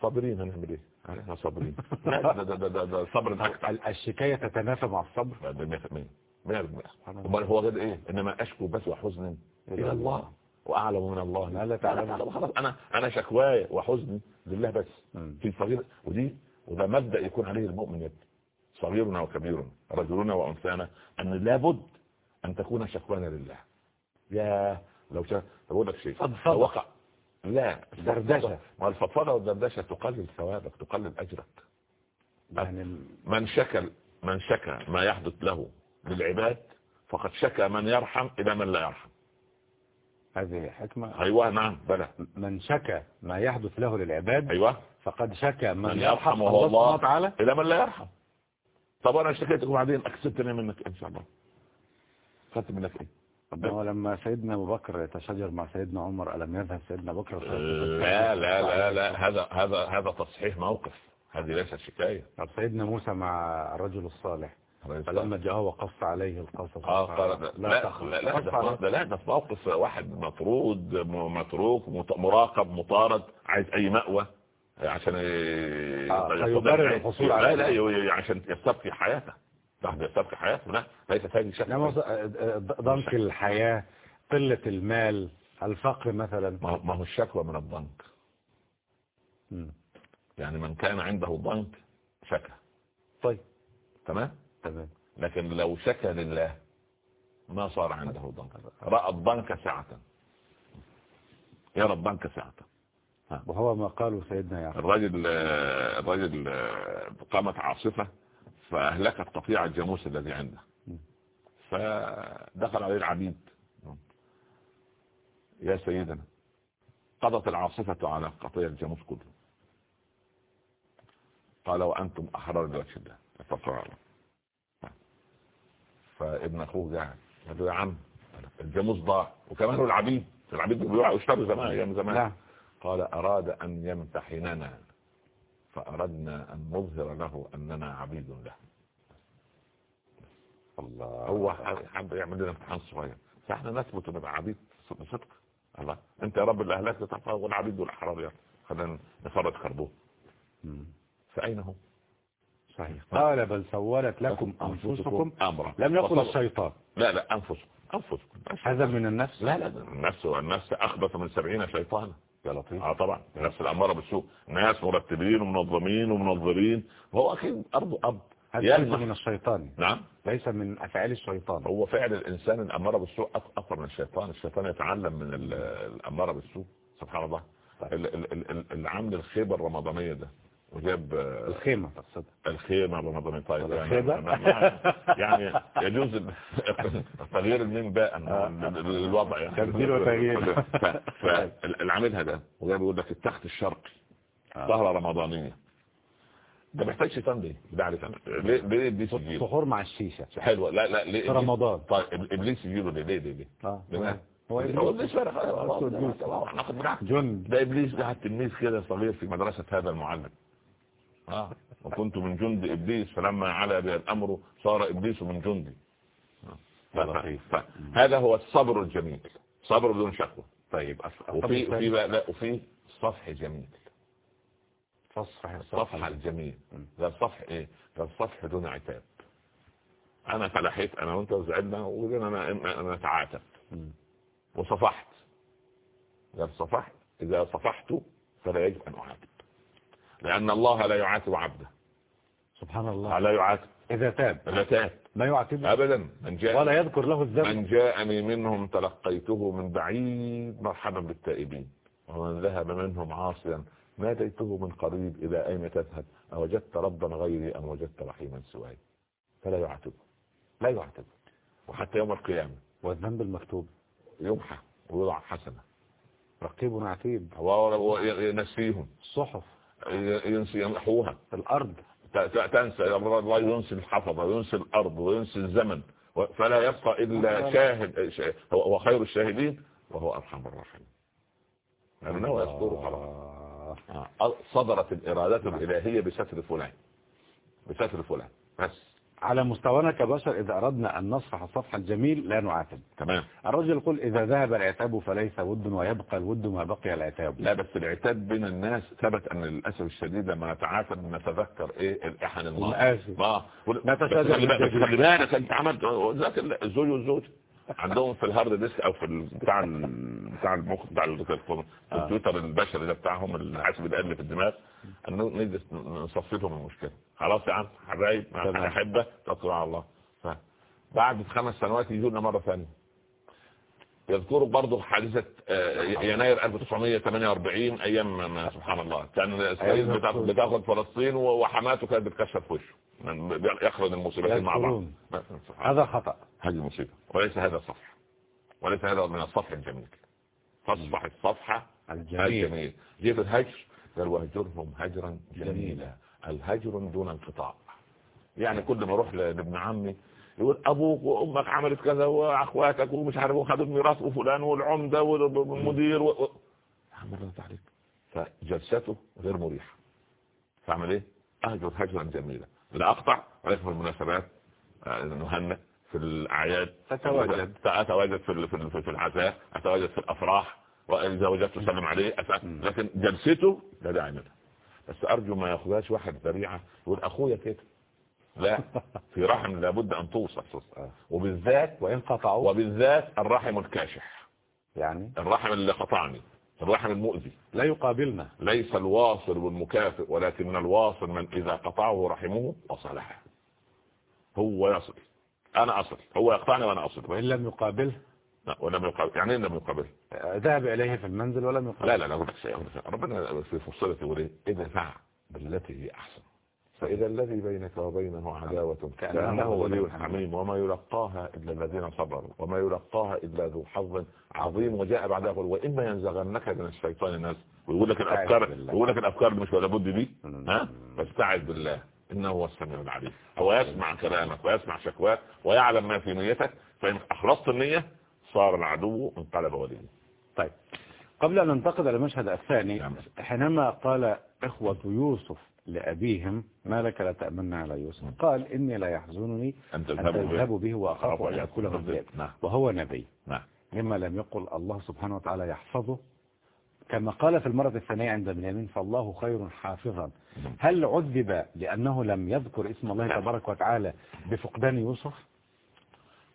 صابرين هنعمل إيه؟ يعني إحنا صابرين. لا ده الشكاية تتنافى مع الصبر. 100% 100% سبحان الله. أمال هو غير إيه؟ إنما أشكو بس وحزن إلى الله. وأعلم من الله. ما لا تعلم. خلاص أنا أنا شكواي وحزني لله بس. في صغير ودي وده مبدأ يكون عليه المؤمن يد صغيرنا وكبيرنا رجلنا وانثانا أن لابد أن تكون شكوانا لله. يا لو شا... بقول لك شيء. فضفضة. وقع لا. دردشة. ما الفضفضة والدردشة تقلل ثوابك تقلل أجرك. يعني من شكى من شكى ما يحدث له للعباد فقد شكى من يرحم إلى من لا يرحم. هذه حكمة. أيوة نعم بلى. من شكى ما يحدث له للعباد أيوة. فقد شكى من من يرحم يرحم الله الله وتعالى. إلى من لا يرحم. طب أنا اشتكيتك وبعدين أكسبتني منك إن شاء الله. خدت منك إيه؟ طب هو لما سيدنا أبو بكر يتشاجر مع سيدنا عمر ألم يذهب سيدنا بكر؟ لا لا لا لا هذا هذا هذا تصحيح موقف. هذه ليست شكاية طب سيدنا موسى مع الرجل الصالح. فلما جاءه وقص عليه القصص. آه قال لا لا. لا ده لا ده في موقف واحد مطرود متروك مت- مراقب مطارد عايز أي مأوى. عشان ي- آه، ياخدها فيبرر من- الحصول لا عليه. لا ي- عشان يستبقي حياته. بعد يستبقي حياته. لا ليس هذه شك انما ض- ضنك الحياة قلة المال الفقر مثلا. ما هو- الشكوى من الضنك. يعني من كان عنده ضنك شكى. طيب. تمام؟ تمام. لكن لو شكى لله ما صار عنده ضنك. رأى الضنك سعة. يرى الضنك سعة. وهو ما قاله سيدنا يعقوب. الراجل الراجل قامت عاصفة فأهلكت قطيع الجاموس الذي عنده. فدخل عليه العبيد يا سيدنا قضت العاصفة على قطيع الجاموس كله. قال وأنتم أحرار لوجه الله فقال فابن أخوه قاعد قال له يا عم الجاموس ضاع. وكمان العبيد العبيد بيوعوا يشتروا زمان أيام زمان. نعم. قال أراد أن يمتحننا فأردنا أن نظهر له أننا عبيد له. الله هو حب يعمل لنا امتحان صغير. فإحنا نثبت نبقى عبيد بصدق الله أنت يا رب اللي أهلكت تفا والعبيد والاحرار يا. خلينا نفرد خربوه. فأين هو؟ صحيح. قال بل سولت لكم أنفسكم أمرا. لم يقل. الشيطان. لا لا أنفسكم. أنفسكم. هذا من النفس؟ لا لا النفس النفس أخبث من سبعين شيطانا. يا لطيف. آه طبعا النفس الأمارة بالسوء ناس مرتبين ومنظمين ومنظرين. وهو أكيد أرض. اب ليس من الشيطان. نعم. ليس من أفعال الشيطان. هو فعل الإنسان الأمارة بالسوء أكثر من الشيطان. الشيطان يتعلم من ال- الأمارة بالسوء سبحان الله. ال- ال- ال- ال- اللي عامل الخيبة الرمضانية ده. وجاب آه، الخيمة. تقصد. الخيمة. الرمضانية طيب يعني؟ يعني- يعني يجوز تغيير المين باء للوضع يعني. تبديل وتغيير. فاللي عاملها ده وجاب يقول لك التخت الشرقي. سهرة رمضانية. ده محتاج شيطان ليه؟ ده أنا. ليه ليه يجيله؟ سحور مع الشيشة. حلوة. لا لا ليه رمضان. طيب إبليس يجيله ليه؟ ليه ليه؟ آه؟ هو. ابليس فرق جند ده إبليس قاعد تلميذ كده صغير في مدرسة هذا المعلم. آه. وكنت من جند إبليس فلما علا بي الأمر صار إبليس من جندي. ف- فهذا هو الصبر الجميل. صبر بدون شكوى. طيب وفي في بقى لا وفي صفح جميل. فصح الصفح الجميل. ده الصفح إيه؟ ده الصفح دون عتاب. أنا فلحيت أنا وأنت وزعلنا وقلنا أنا أنا نتعاتب مم. وصفحت. إذا صفحت إذا صفحت فلا يجب أن أعاتب. لأن الله لا يعاتب عبده. سبحان الله. لا يعاتب. إذا تاب. لا تاب. ما يعاتبه. أبدا. من جاء ولا يذكر له الذنب. من جاءني منهم تلقيته من بعيد مرحبا بالتائبين. ومن ذهب منهم عاصيا ناديته من قريب إلى أين تذهب؟ أوجدت ربا غيري أم وجدت رحيما سواي؟ فلا يعاتبه. لا يعاتبه. وحتى يوم القيامة. والذنب المكتوب. يمحى ويوضع حسنة. رقيب عتيد. وينسيهم الصحف يمحوها الأرض. تنسى. الله ينسي الحفظة وينسي الأرض وينسي الزمن. فلا يبقى إلا شاهد شا- هو خير الشاهدين وهو أرحم الراحمين. خلاص آه. آه، صدرت الإرادات الإلهية بستر فلان. بستر فلان. بس. على مستوانا كبشر إذا أردنا أن نصفح الصفح الجميل لا نعاتب. تمام. الرجل يقول إذا ذهب العتاب فليس ود ويبقى الود ما بقي العتاب. لا بس العتاب بين الناس ثبت أن للأسف الشديد لما نتعاتب نتذكر إيه؟ الإحن الماضي. آه. نتشاجر خلي بالك- أنت عملت ذاك الزوج والزوج. عندهم في ال hard disk أو في بتاع بتاع المخ بتاع ال- الكمبيوتر البشري ده بتاعهم الحاسب اللي في الدماغ. انه نجلس نصفي لهم المشكلة. خلاص يا عم حبايب تمام. احبه توكل على الله. بعد خمس سنوات يجوا لنا مرة ثانية. يذكروا برضه حادثة آه، يناير 1948 أيام ما- سبحان الله. كان إسرائيل أيام بتاخد- فلسطين وحماته كانت بتكشف وشه. من- يخرج المصيبتين مع بعض. هذا خطأ. هذه مصيبة وليس هذا صفح. وليس هذا من الصفح الجميل. تصفح الصفحة الجميل. الجميل. جيب الهجر قال واهجرهم هجرا جميلا. الهجر دون انقطاع. يعني كل ما أروح لابن عمي يقول أبوك وأمك عملت كذا وأخواتك ومش عارف وخدوا الميراث وفلان والعمدة والمدير و... و... عم الله عليك. فجلسته غير مريحة. فاعمل إيه؟ أهجر هجرا جميلا لا أقطع ولكن في المناسبات. آه، نهنئ في الأعياد. تتواجد. أتواجد في في ال- في العزاء. أتواجد في الأفراح. واذا وجدت اسلم عليه. لكن جلسته لا داعي منها. بس أرجو ما يأخذهاش واحد ذريعة. يقول أخويا كده. لا. في رحم لابد أن توصل. وبالذات وإن قطعوا وبالذات الرحم الكاشح. يعني؟ الرحم اللي قطعني الرحم المؤذي. لا يقابلنا. ليس الواصل والمكافئ ولكن الواصل من إذا قطعه رحمه وصلح هو يصل. أنا أصل. هو يقطعني وأنا أصل. وإن لم يقابله؟ لا ولم يقابل. يعني إيه لم يقابل ذهب إليه في المنزل ولم يقابله. لا لا لا. ربنا في فصلة يقول إيه؟ ادفع بالتي هي أحسن. فإذا الذي بينك وبينه عداوة كانه ولي حميم وما يلقاها إلا الذين صبروا وما يلقاها إلا ذو حظ عظيم وجاء بعدها يقول وإما ينزغنك من الشيطان ناس ويقول لك الأفكار استعذ بالله. يقول لك الأفكار اللي مش ولا بد دي. ها؟ فاستعذ بالله إنه هو السميع العليم. هو يسمع كلامك ويسمع شكواك ويعلم ما في نيتك. فإن أخلصت النية صار العدو انقلب وليه طيب. قبل أن ننتقل إلى المشهد الثاني نعم. حينما قال إخوة يوسف لأبيهم ما لك لا تأمن على يوسف قال إني لا يحزنني أن أن تذهبوا به. وأخاف أخاف أن يأكله الذئب. نعم. وهو نبي نعم لما لم يقل الله سبحانه وتعالى يحفظه كما قال في المرة الثانية عند بنيامين فالله خير حافظا هل عذب لأنه لم يذكر اسم الله نعم. تبارك وتعالى بفقدان يوسف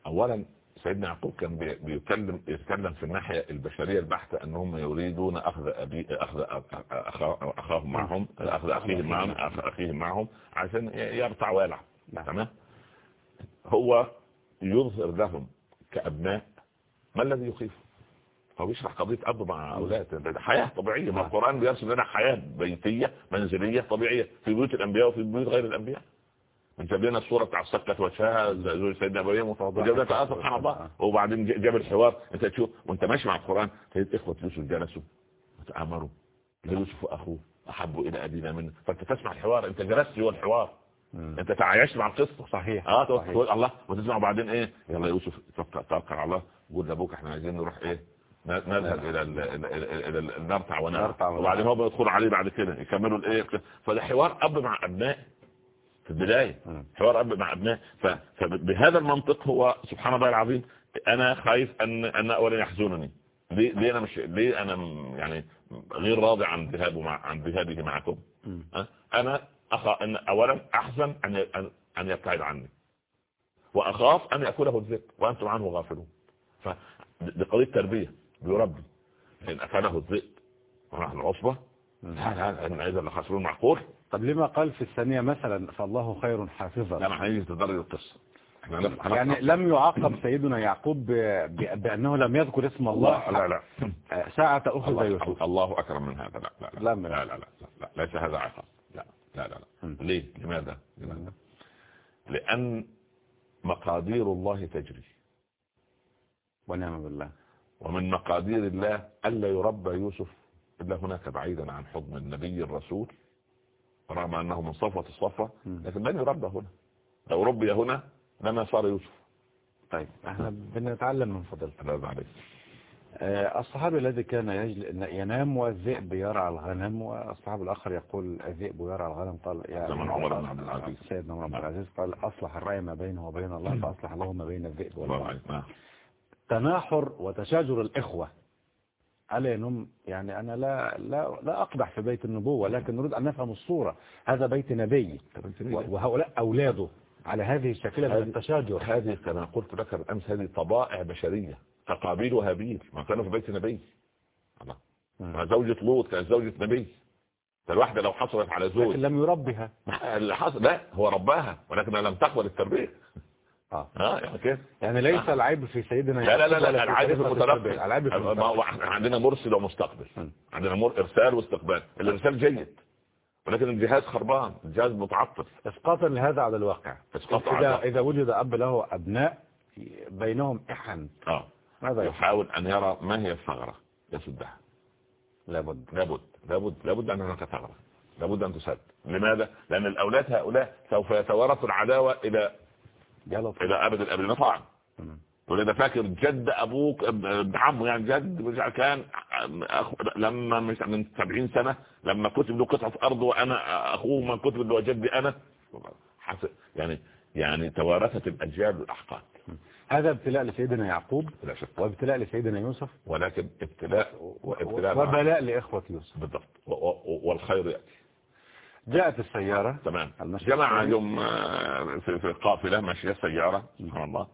اولا سيدنا يعقوب كان بي- بيتكلم يتكلم في الناحية البشرية البحتة أن هم يريدون أخذ ابي أخذ اخاهم معهم أخذ اخيهم معهم أخ- اخيهم معهم عشان يرتع ويلعب. نعم. تمام؟ هو يظهر لهم كأبناء ما الذي يخيف؟ هو بيشرح قضية أب مع أولاد. ده حياة طبيعية. ما القرآن بيرسم لنا حياة بيتية منزلية طبيعية. في بيوت الأنبياء وفي بيوت غير الأنبياء. انت لنا الصورة بتاع سكت وجهها زوج سيدنا إبراهيم وجاب لك سبحان الله وبعدين جاب الحوار. انت تشوف وانت ماشي مع القرآن تجد اخوه يوسف جلسوا وتآمروا ليوسف واخوه احبوا إلى ابينا منه. فأنت تسمع الحوار انت جلست جوه الحوار. انت تعايشت مع القصة. صحيح آه تقول الله وتسمع بعدين إيه؟ يلا يوسف توكل على الله. قول لأبوك إحنا عايزين نروح إيه؟ نذهب إلى ال- ال- ال- إلى ال- نرتع ونرتع. نرتع ونرتع. وبعدين هو بيدخل عليه بعد كده يكملوا الإيه؟ فده حوار أب مع أبناء. في البداية. مم. حوار اب مع أبناء. ف- فبهذا المنطق هو سبحان الله العظيم أنا خايف ان أن اولا يحزنني. ليه ليه أنا مش ليه أنا م- يعني غير راضي عن ذهابه مع عن ذهابه معكم؟ أن اولا أحزن أن ي- أن- أن يبتعد عني. وأخاف أن ياكله الذئب وأنتم عنه غافلون. فدي قضية تربية. بيربي إن أكله الذئب ونحن العصبه لا لا إن إذا لخسرون معقول. طب لما قال في الثانية مثلا فالله خير حافظا؟ لا هنيجي تدرج إحنا نفهم يعني لم يعاقب سيدنا يعقوب بأنه لم يذكر اسم الله لا لا. ساعة أخذ الله, يوسف. الله أكرم من هذا. لا لا لا. لا، لا لا ليس هذا عقاب. لا لا لا. ليه؟ لماذا؟ لماذا؟ لأن مقادير الله تجري. ونعم بالله. ومن مقادير الله ألا يربى يوسف إلا هناك بعيدا عن حضن النبي الرسول رغم أنه من صفوة الصفوة مم. لكن لن يربى هنا. لو ربي هنا لما صار يوسف. طيب إحنا بنتعلم من فضلك. الله عليك. آه، الصحابي الذي كان يجل... ينام والذئب يرعى الغنم والصحابي الآخر يقول الذئب يرعى الغنم؟ قال يا زمن عمر بن عبد العزيز. سيدنا عمر بن عبد العزيز قال أصلح الرأي ما بينه وبين الله فأصلح الله ما بين الذئب والغنم. نعم. تناحر وتشاجر الإخوة. ألا ينم يعني أنا لا لا لا أقدح في بيت النبوة لكن نريد أن نفهم الصورة. هذا بيت نبي. وهؤلاء أولاده على هذه الشكلة من التشاجر. هذه كما قلت لك بالأمس هذه طبائع بشرية كقابيل وهابيل. ما كانوا في بيت نبي. ما زوجة لوط كانت زوجة نبي. فالواحدة لو حصلت على زوج. لكن لم يربها. اللي حصل لا هو رباها ولكنها لم تقبل التربية. آه. يعني كده يعني ليس العيب في سيدنا لا لا لا, لا ولا العيب في المتلقي. العيب في ما المتلقي هو إحنا عندنا مرسل ومستقبل. عندنا مر إرسال واستقبال. الإرسال جيد. ولكن الجهاز خربان. الجهاز متعطل. اسقاطا لهذا على الواقع. اسقاط إذا على- إذا وجد أب له أبناء بينهم إحن آه. ماذا يحاول أن يرى ما هي الثغرة يسدها. لابد. لابد. لابد. لابد أن هناك ثغرة. لابد أن تسد. لماذا؟ لأن الأولاد هؤلاء سوف يتوارثوا العداوة إلى إلى أبد الابدين طبعا مم. ولذا فاكر جد أبوك ابن عمه يعني جد مش كان أخو لما مش من 70 سنة لما كتب له قطعة أرض وأنا أخوه ما كتب له جدي أنا. يعني يعني توارثت الأجيال الاحقاد هذا ابتلاء لسيدنا يعقوب لا شك وابتلاء لسيدنا يوسف. ولكن ابتلاء وابتلاء وبلاء لإخوة يوسف. بالضبط. والخير يأتي. جاءت السيارة تمام. الثاني. يوم آه، في في قافلة ماشية سيارة سبحان الله.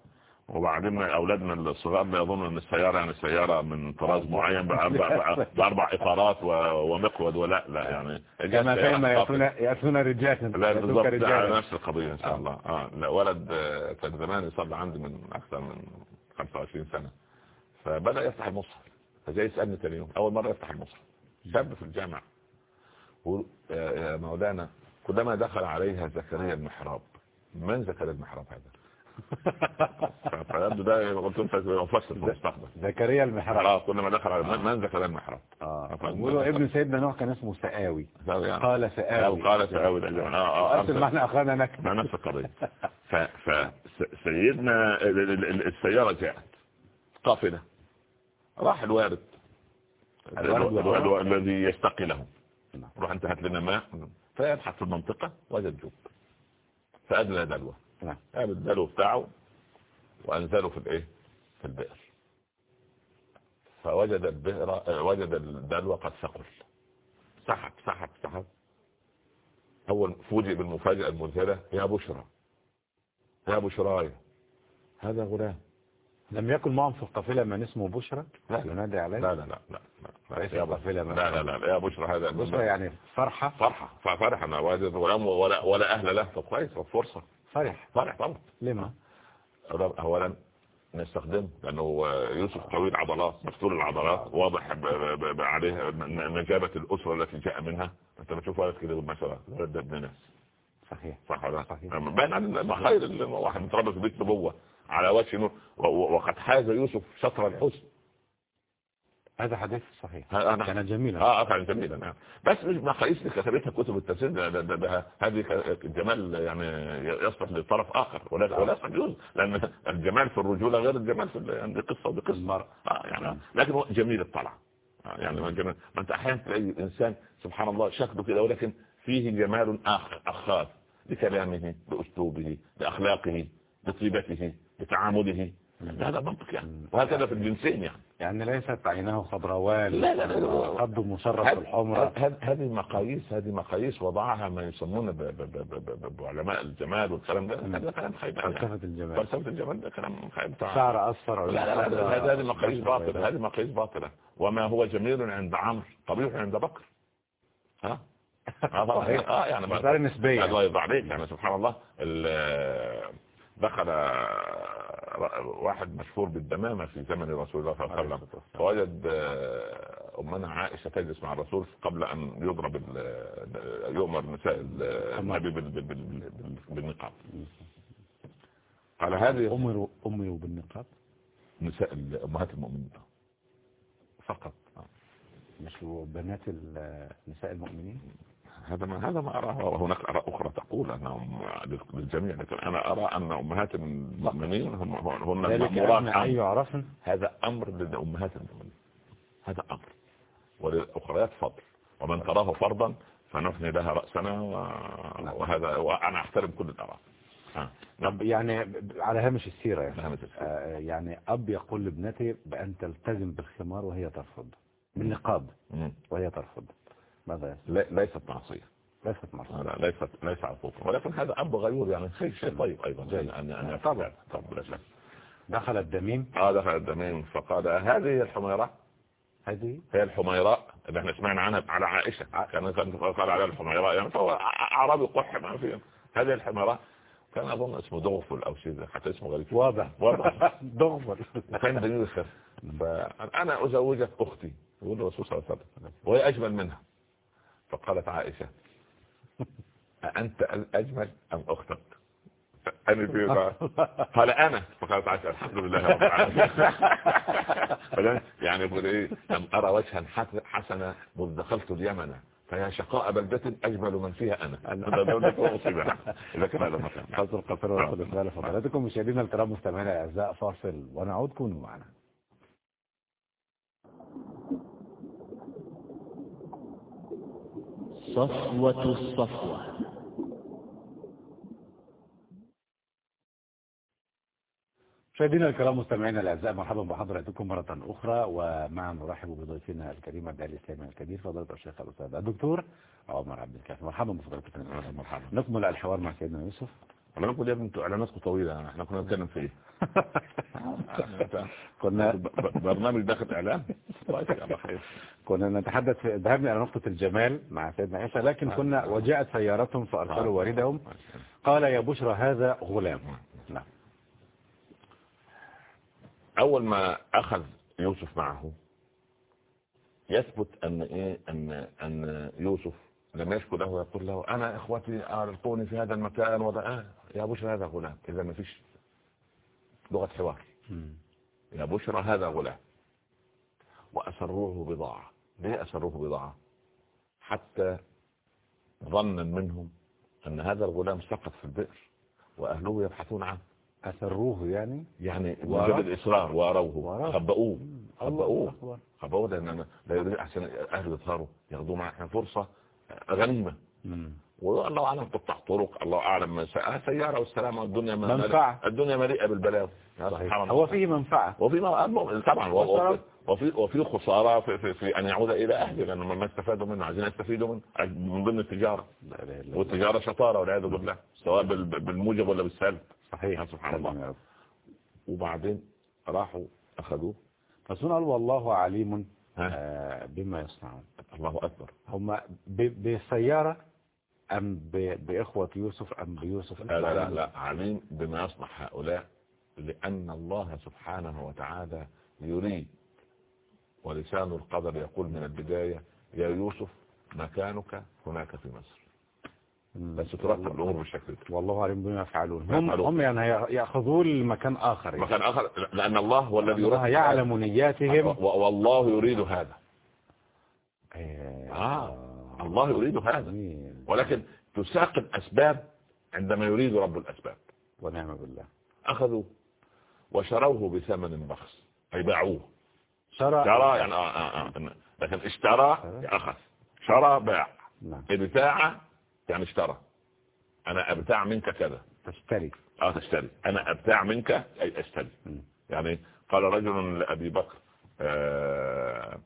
وبعدين أولادنا الصغار يظن أن السيارة يعني السيارة من طراز معين بأربع, بأربع إطارات ومقود ولا لا يعني كما سيارة فيما قافلة. يأتون رجالا لا بالضبط نفس القضية إن شاء آه. الله. آه لا ولد آه، كان زمان يصلي عندي من أكثر من 25 سنة. فبدأ يفتح المصحف. فجاي يسألني تاني يوم. أول مرة يفتح المصحف. شاب في الجامعة. يا يا مولانا كلما دخل عليها زكريا المحراب من زكريا المحراب هذا؟ فيبدو ده قلت له يفسر في المستقبل. زكريا المحراب آه، كلما دخل على من- زكريا المحراب آه. فالمهم- بيقولوا ابن سيدنا نوح كان اسمه سآوي. يعني. قال سآوي. قال سآوي آه آه أرسل معنا أخانا نكتب مع نفس القضية. ف... فسيدنا ال- ال- ال- السيارة جاءت. قافلة. راح الوارد. الذي يستقي له. نعم. روح أنت هات لنا ماء. فيبحث في المنطقة وجد جوب فأدلى دلوة. نعم. قام الدلو بتاعه وأنزله في الإيه؟ في البئر. فوجد البئر وجد الدلو قد ثقل سحب سحب سحب. أول فوجئ بالمفاجأة المذهلة يا بشرى يا بشراي هذا غلام. لم يكن معهم في القافلة من اسمه بشرى لا. عليه لا لا لا لا لا ليس قافلة لا. لا لا يا بشرى هذا بشرى يعني فرحة فرحة فرح أنا وجد غلام ولا ولا أهل له طب كويس طب فرصة فرح فرح طبعا لما أولا نستخدمه لأنه يوسف طويل عضلات مفتول العضلات واضح عليه نجابة الأسرة التي جاء منها أنت بتشوف ولد كده مثلا ولد ابن ناس صحيح صح ولا لا؟ صحيح. باين عن خير الواحد متربى في بيت نبوة على وجه نور. وقد حاز يوسف شطر الحسن. هذا حديث صحيح. أنا كان جميلا. آه كان جميلا نعم. بس مش مقاييس كتبتها كتب التفسير. ده, ده, ده, ده هذه الجمال يعني يصلح لطرف آخر. ولا ولا يجوز لأن الجمال في الرجولة غير الجمال في يعني قصه ودي قصه آه يعني لكن هو جميل الطلعه آه يعني ما جميل. ما أنت أحيانا تلاقي إنسان سبحان الله شكله كده ولكن فيه جمال آخر اخر بكلامه بأسلوبه بأخلاقه بطيبته. بتعامله هذا منطق يعني. وهكذا في الجنسين يعني. يعني ليست عيناه خضروان لا لا لا. قد مشرف بالحمرة هذ- هذه مقاييس هذه مقاييس وضعها ما يسمونه ب- ب- ب- ب- ب- بعلماء الجمال والكلام ده. هذا كلام خيب فلسفة الجمال. فلسفة الجمال ده كلام خيب شعر أصفر لا لا لا هذه مقاييس باطلة هذه مقاييس باطلة. وما هو جميل عند عمرو قبيح عند بكر. ها؟ آه. صحيح. آه يعني مسألة نسبية. الله يرضى عليك يعني سبحان الله. ال- دخل واحد مشهور بالدمامة في زمن رسول الله صلى الله عليه وسلم. فوجد أمنا عائشة تجلس مع الرسول قبل أن يضرب يؤمر نساء النبي بالنقاب. قال هذه أمروا أمروا بالنقاب؟ نساء أمهات المؤمنين. فقط. مش بنات نساء المؤمنين؟ هذا ما هذا ما أراه. وهناك آراء أخرى تقول أنهم للجميع لكن أنا أرى أن أمهات المؤمنين هم هن المأمورات يعرفن هذا أمر لأمهات المؤمنين. هذا أمر. وللأخريات فضل. ومن تراه فرضا فنفني لها رأسنا نعم. وهذا وأنا أحترم كل الآراء. طب يعني على هامش السيرة يعني, آه يعني أب يقول لابنته بأن تلتزم بالخمار وهي ترفض. بالنقاب وهي ترفض. ماذا ليست معصية. ليست معصية. لا ليست ليس عقوقا ولكن هذا أب غيور يعني. شيء شيء طيب أيضا. جيد. أن أن طبعا طبعا. دخل الدميم؟ آه دخل الدميم. فقال هذه الحميرة؟ هذه؟ هي الحميراء اللي إحنا سمعنا عنها على عائشة. كان قال عليها الحميراء يعني فهو أعرابي قح ما فيه هذه الحميراء كان أظن اسمه دغفل أو شيء حتى اسمه غريب. واضح واضح دغفل كان دليل الخير. فأنا أزوجك أختي. يقول الرسول صلى الله عليه وسلم. وهي أجمل منها. فقالت عائشة أنت أجمل أم أختك؟ أنا قال أنا. فقالت عائشة الحمد لله رب العالمين. يعني يقول إيه لم أرى وجها حسنا مذ دخلت اليمن. فيا شقاء بلدة أجمل من فيها أنا. هذا دولة مصيبة إذا كان هذا مكان فضل القصر والخلق فضلاتكم مشاهدينا الكرام مستمعينا الأعزاء فاصل ونعود كونوا معنا. صفوة الصفوة. مشاهدينا الكرام مستمعينا الأعزاء مرحبا بحضراتكم مرة أخرى ومع نرحب بضيفنا الكريم الداعي الإسلامي الكبير فضيلة الشيخ الأستاذ الدكتور عمر عبد الكافي. مرحبا بفضيلتكم مرحبا. نكمل الحوار مع سيدنا يوسف. أنا نقول يا ابني أنتوا أعلاناتكم طويلة إحنا كنا نتكلم في إيه؟ كنا برنامج داخل اعلان كنا نتحدث ذهبنا إلى نقطة الجمال مع سيدنا عيسى لكن كنا وجاءت سيارتهم فأرسلوا واردهم. قال يا بشرى هذا غلام. نعم. أول ما أخذ يوسف معه يثبت أن إيه أن أن يوسف لما يشكو له يقول له أنا إخوتي ارقوني في هذا المكان وضع آه يا بشرى هذا غلام. إذا ما فيش لغة حوار. يا بشرى هذا غلام. وأسروه بضاعة. ليه أسروه بضاعة؟ حتى ظنا منهم أن هذا الغلام سقط في البئر وأهله يبحثون عنه. أسروه يعني؟ يعني وجد الإصرار وأروه. خبؤوه. خبؤوه. خبؤوه لأن لا يريد أحسن أهل يظهروا ياخذوا معنا فرصة غنيمة. والله أعلم قطع طرق. الله أعلم ما سيارة والسلامة الدنيا منفعة. الدنيا مليئة بالبلاوي هو فيه منفعة. وفي طبعا. وفي وفي خسارة في, في, في أن يعود إلى أهله لأنه ما استفادوا منه. عايزين يستفيدوا منه. من ضمن التجارة. والتجارة شطارة والعياذ بالله. سواء بالموجب ولا بالسلب. صحيح. سبحان الله. وبعدين راحوا أخذوه. قال والله عليم آه بما يصنعون. الله أكبر. هم بسيارة أم بإخوة يوسف أم بيوسف لا لا لا, لا عليم بما يصنع هؤلاء لأن الله سبحانه وتعالى يريد ولسان القدر يقول من البداية يا يوسف مكانك هناك في مصر. بس ترتب الأمور بالشكل ده. والله اعلم بما يفعلون. هم هم يعني ياخذوه لمكان آخر يعني. مكان آخر لأن الله هو الذي يريد يعلم نياتهم. والله يريد هذا. آه. الله يريد هذا. ولكن تساق الاسباب عندما يريد رب الأسباب. ونعم بالله. اخذوا وشروه بثمن بخس أي باعوه. شرى. شرى يعني آه آه آه. لكن اشترى اخذ شرى باع. نعم. ابتاع يعني اشترى. أنا أبتاع منك كذا. تشتري. آه تشتري. أنا أبتاع منك أي أشتري. م. يعني قال رجل لأبي بكر آه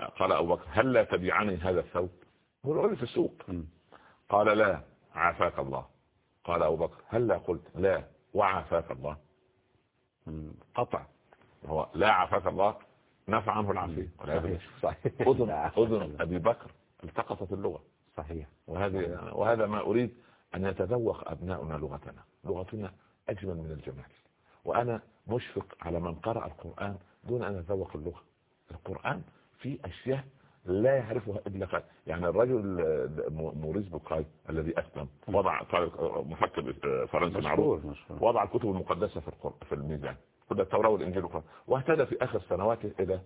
قال أبو بكر هل لا تبيعني هذا الثوب؟ هو الرجل في السوق. قال لا عافاك الله. قال أبو بكر هل لا؟ قلت لا وعافاك الله. قطع. هو لا عافاك الله نفع عنه العافية. أذن, أذن أبي بكر التقطت اللغة. صحيح. وهذه وهذا ما أريد أن يتذوق أبناؤنا لغتنا. لغتنا أجمل من الجمال. وأنا مشفق على من قرأ القرآن دون أن يتذوق اللغة. القرآن فيه أشياء لا يعرفها إلا قال يعني الرجل موريس بوكاي الذي أسلم وضع محكم فرنسي معروف. وضع الكتب المقدسة في في الميزان كل التوراة والإنجيل والقرآن. واهتدى في آخر سنواته إلى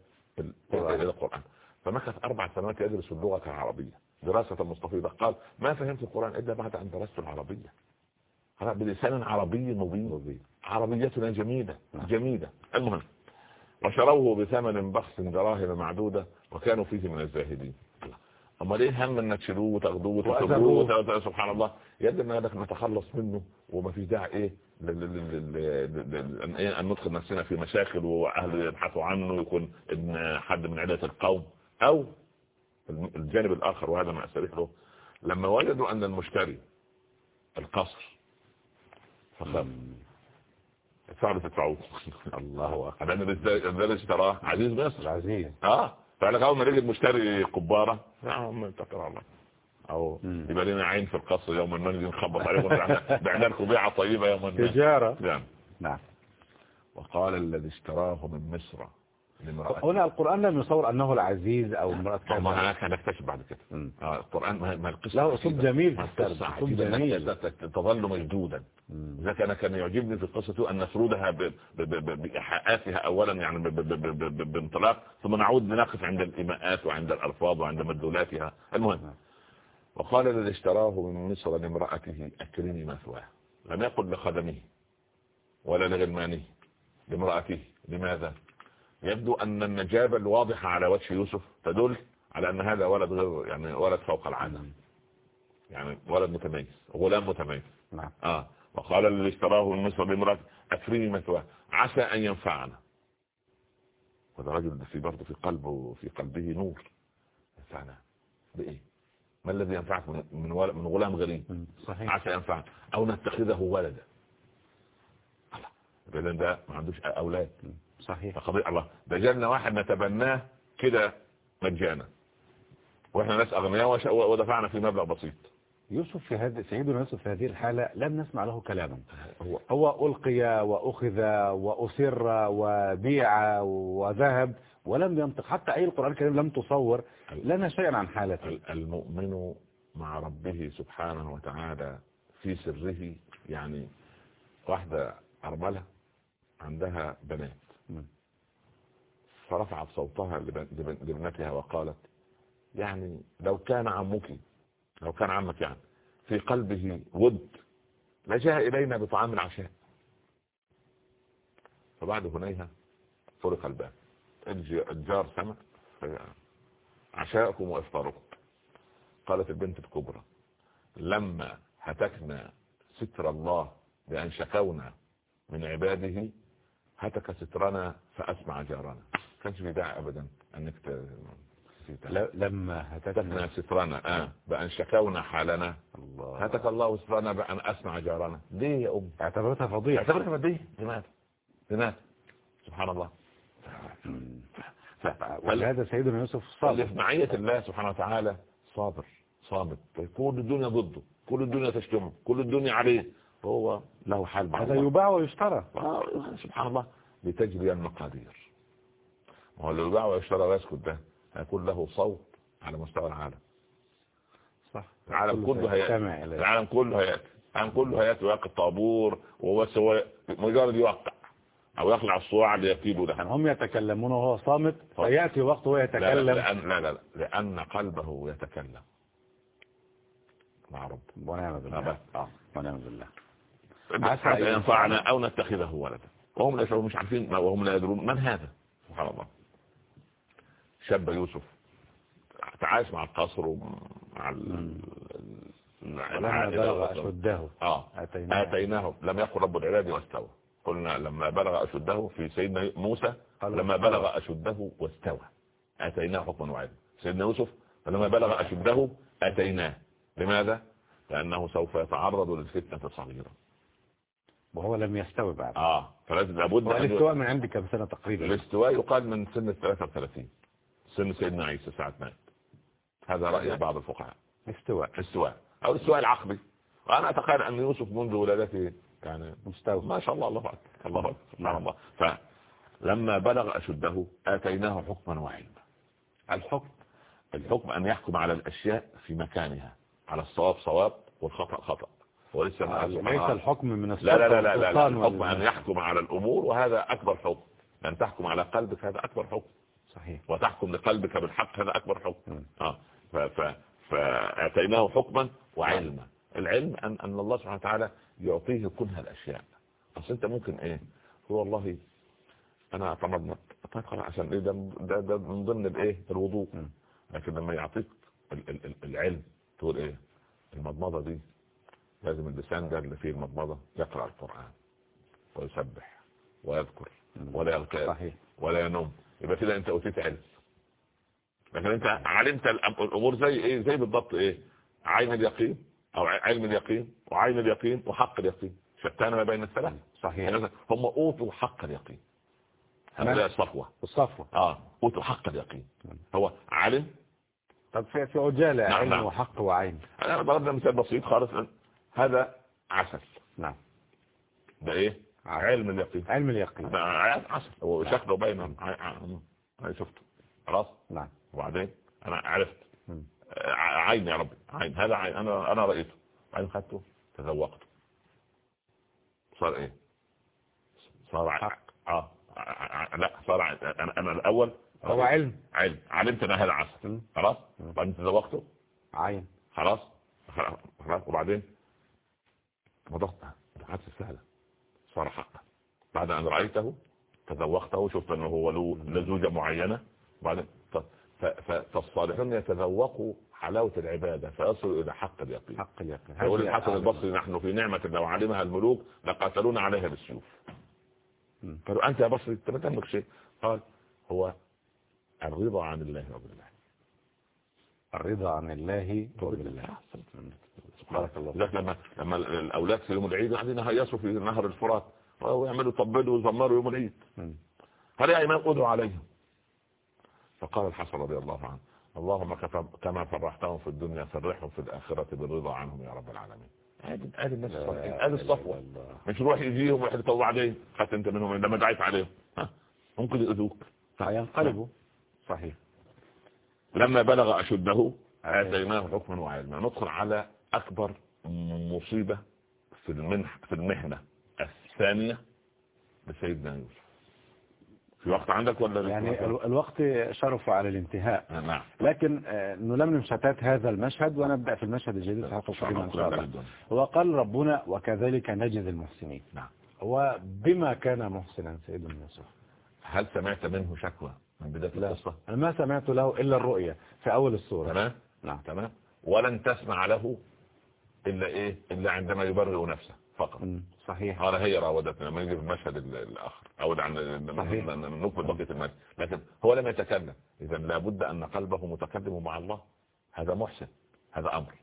إلى القرآن. فمكث أربع سنوات يدرس اللغة العربية دراسة مستفيضة. قال ما فهمت القرآن إلا بعد أن درست العربية. بلسان عربي مبين. عربيتنا جميلة نعم. جميلة. المهم وشروه بثمن بخس دراهم معدودة وكانوا فيه من الزاهدين. أما ليه هم إنك تشيلوه وتاخدوه وتاخدوه سبحان الله. يد ان هذا نتخلص منه وما فيش داعي إيه ان ندخل نفسنا في مشاكل وأهل يبحثوا عنه يكون ابن حد من عدة القوم. أو الجانب الآخر وهذا ما اسرح له. لما وجدوا أن المشتري القصر فخاف. ادفعوا تدفعوه الله أكبر. لأن الذي اشتراه عزيز مصر عزيز. آه. فقال اول ما نجد مشتري كباره يا عم اتكل الله أو يبقى لنا عين في القصر يوم ما نجي نخبط عليهم بعنا لكم بيعة طيبة يوم ما تجارة. نعم. نعم. وقال الذي اشتراه من مصر هنا القرآن لم يصور أنه العزيز أو امرأة كذا. ما هنكتشف بعد كده. آه القرآن ما القصة له أسلوب جميل أسلوب جميل. تظل مجدودا إذا كان كان يعجبني في القصة أن نسردها بإيحاءاتها أولا يعني بانطلاق ثم نعود لنقف عند الإيماءات وعند الألفاظ وعند مدلولاتها. المهم وقال الذي اشتراه من مصر لامرأته أكرمي مثواه لم يقل لخدمه ولا لغلمانه لامرأته. لماذا؟ يبدو أن النجابة الواضحة على وجه يوسف تدل على أن هذا ولد غير يعني ولد فوق العادة يعني ولد متميز غلام متميز. نعم. آه. وقال الذي اشتراه من مصر بامرأة أكرمي مثواه عسى أن ينفعنا. هذا رجل في برضه في قلبه في قلبه نور. ينفعنا بإيه؟ ما الذي ينفعك من من, غلام غريب؟ صحيح. عسى ينفعنا. أو نتخذه ولدا. الله. ده ما عندوش أولاد. صحيح. فقضية الله. ده جالنا واحد نتبناه كده مجانا. وإحنا ناس أغنياء ودفعنا في مبلغ بسيط. يوسف في هذه سيدنا يوسف في هذه الحالة لم نسمع له كلاما. هو, هو ألقي وأخذ وأسر وبيع وذهب ولم ينطق. حتى أي القرآن الكريم لم تصور لنا شيئا عن حالته. المؤمن مع ربه سبحانه وتعالى في سره يعني واحدة أرملة عندها بنات. فرفعت صوتها لابنتها وقالت يعني لو كان عمك لو كان عمك يعني في قلبه ود لجاء إلينا بطعام العشاء. فبعد هنيها فرق الباب. الجار سمع عشاءكم وإفطاركم. قالت البنت الكبرى لما هتكنا ستر الله بأن شكونا من عباده هتك سترنا فأسمع جارنا. كانش في داعي أبدا أنك ت... لما هتكنا سترنا آه بأن شكونا حالنا. الله. هتك الله سترنا بأن أسمع جارنا. ليه يا أم؟ اعتبرتها فضيحة. اعتبرتها فضيحة. لماذا؟ لماذا؟ سبحان الله. ولهذا سيدنا يوسف صابر. في معية الله سبحانه وتعالى صابر صامت. كل الدنيا ضده كل الدنيا تشتمه كل الدنيا عليه. هو له حال هذا يباع ويشترى. آه، سبحان الله. لتجري المقادير. هو اللي يباع ويشترى ويسكت ده. هيكون له صوت على مستوى العالم. صح. العالم كله هيأتي. العالم كله هيأتي. العالم كله هيأتي ويقع الطابور وبس هو مجرد يوقع. أو يخلع الصواع يكتبه ده. هم يتكلمون وهو صامت فيأتي وقت وهو يتكلم لا لا, لا لا لا. لأن قلبه يتكلم. مع رب. ونعم بالله. آه. ونعم بالله. عسى ينفعنا أو نتخذه ولدا. وهم لا مش عارفين وهم لا يدرون من هذا. سبحان الله. شاب يوسف. تعايش مع القصر ومع لما بلغ أشده. آه. آتيناه. آتيناه. لم يقل رب العباد واستوى. قلنا لما بلغ أشده في سيدنا موسى لما بلغ أشده واستوى. آتيناه حكما وعلما. سيدنا يوسف لما بلغ أشده آتيناه. لماذا؟ لأنه سوف يتعرض للفتنة صغيرة. وهو لم يستوي بعد. آه فلازم لابد الاستواء من عندي كم سنة تقريبا؟ الاستواء يقال من سن 33 سن سيدنا عيسى ساعة مات هذا رأي بعض الفقهاء. استواء. استواء. أو الاستواء العقلي وأنا اتخيل أن يوسف منذ ولادته يعني مستوى ما شاء الله الله أكبر الله سبحان نعم. الله. فلما بلغ أشده آتيناه حكما وعلما. الحكم الحكم أن يحكم على الأشياء في مكانها على الصواب صواب والخطأ خطأ. ولسه ما- ليس الحكم من السلطة لا لا لا, لا, لا الحكم أن يحكم على الأمور وهذا أكبر حكم. أن تحكم على قلبك هذا أكبر حكم. صحيح. وتحكم لقلبك بالحق هذا أكبر حكم. آه. ف ف فأتيناه حكما وعلما. العلم أن, أن الله سبحانه وتعالى يعطيه كنها الأشياء أصل أنت ممكن إيه؟ هو والله أنا أتمضمض طيب خلاص عشان إيه؟ ده, ده, ده من ضمن الإيه؟ الوضوء. لكن لما يعطيك ال ال ال العلم تقول إيه؟ المضمضة دي لازم اللسان ده اللي فيه المضمضة يقرأ القرآن ويسبح ويذكر. ولا يغتاب ولا ينوم. يبقى كده انت اوتيت علم. لكن انت علمت الأمور زي إيه؟ زي بالضبط إيه؟ عين اليقين أو علم اليقين وعين اليقين وحق اليقين. شتان ما بين الثلاث. صحيح. يعني هم أوتوا حق اليقين. هؤلاء الصفوة. الصفوة. آه أوتوا حق اليقين. هو علم؟ طب في في عجالة نعم، علم نعم. وحق وعين. أنا ضربنا مثال بسيط خالص. هذا عسل. نعم. ده إيه. علم اليقين. علم اليقين. ده عسل. هو شكله باين. أنا شفته. خلاص؟ نعم. وبعدين؟ أنا عرفت. ع- عين يا ربي. عين هذا عين أنا أنا رأيته. بعدين خدته تذوقته. صار إيه؟ صار ع... آه. لا صار. أنا أنا الأول هو علم. علم. علمت إن هذا عسل. خلاص. بعدين تذوقته؟ عين. خلاص؟ خلاص. خلاص. وبعدين؟ مضغت عسل سهله صار حقا. بعد أن رأيته تذوقته شفت أنه هو له لزوجه معينة. وبعدين ف- ف- ف- فالصالحون يتذوقوا حلاوة العبادة فيصلوا إلى حق اليقين. حق اليقين. يقول الحسن. البصري نحن في نعمة لو علمها الملوك لقاتلونا عليها بالسيوف. قالوا أنت يا بصري أنت ما تملك شيء. قال هو الرضا عن الله وبالله الرضا عن الله وبالله. بارك الله لذلك لما لما الأولاد في يوم العيد قاعدين يهيصوا في نهر الفرات. ويعملوا طبلوا ويزمروا يوم العيد. قال يا إمام ادعوا عليهم؟ فقال الحسن رضي الله عنه اللهم كف- كما فرحتهم في الدنيا فرحهم في الآخرة بالرضا عنهم يا رب العالمين. هذه هذه الناس الصالحين. هذه الصفوة. مش روح يجيهم واحد طب بعدين خدت أنت منهم لما دعيت عليهم. ها؟ ممكن يؤذوك. هينقلبوا. صحيح. لما بلغ أشده آتيناه حكما وعلما ندخل على أكبر مصيبة في المنح في المهنة الثانية لسيدنا يوسف. في وقت عندك ولا يعني الوقت شرف على الانتهاء. في؟ نعم. لكن آه، نلملم شتات هذا المشهد ونبدأ في المشهد الجديد الحلقة القادمة إن شاء الله. هو قال ربنا وكذلك نجزي المحسنين. نعم. هو بما كان محسنا سيدنا يوسف. هل سمعت منه شكوى؟ من بداية لا. القصة. أنا ما سمعت له إلا الرؤية في أول السورة تمام؟ نعم. تمام. ولن تسمع له إلا إيه؟ إلا عندما يبرئ نفسه فقط. صحيح. قال هي راودتنا لما يجي في المشهد ال- الآخر. أو عن صحيح. نكمل بقية المشهد. لكن هو لم يتكلم. إذا لابد أن قلبه متكلم مع الله. هذا محسن. هذا أمر.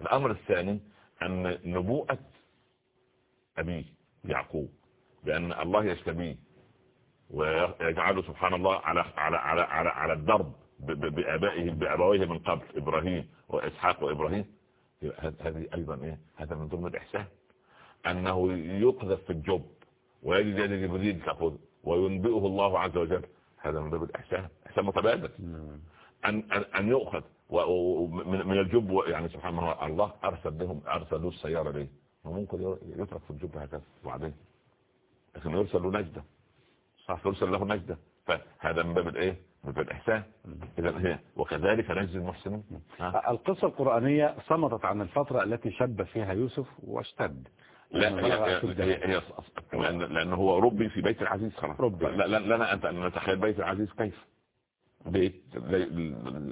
الأمر الثاني أن نبوءة أبيه يعقوب. بأن الله يجتبيه ويجعله سبحان الله على على على على, على الدرب ب- ب- بآبائه بآبويه من قبل إبراهيم وإسحاق وإبراهيم. يبقى هذ- هذه أيضا إيه؟ هذا من ضمن الإحسان. أنه يقذف في الجب ويجد يد جبريل تأخذه وينبئه الله عز وجل. هذا من باب الإحسان. إحسان متبادل. مم. أن أن, أن يؤخذ من الجب يعني سبحان الله الله أرسل لهم ارسل له السيارة ليه؟ وممكن يترك في الجب هكذا وبعدين لكن يرسل نجدة. صح له نجدة. فهذا من باب الإيه؟ من باب الإحسان. اذا هي وكذلك نجزي المحسنين؟ القصة القرآنية صمتت عن الفترة التي شب فيها يوسف واشتد. لا هي هي لأن, لأن هو ربي في بيت العزيز خلاص. ربي. لا لا لنا أن نتخيل بيت العزيز كيف؟ بيت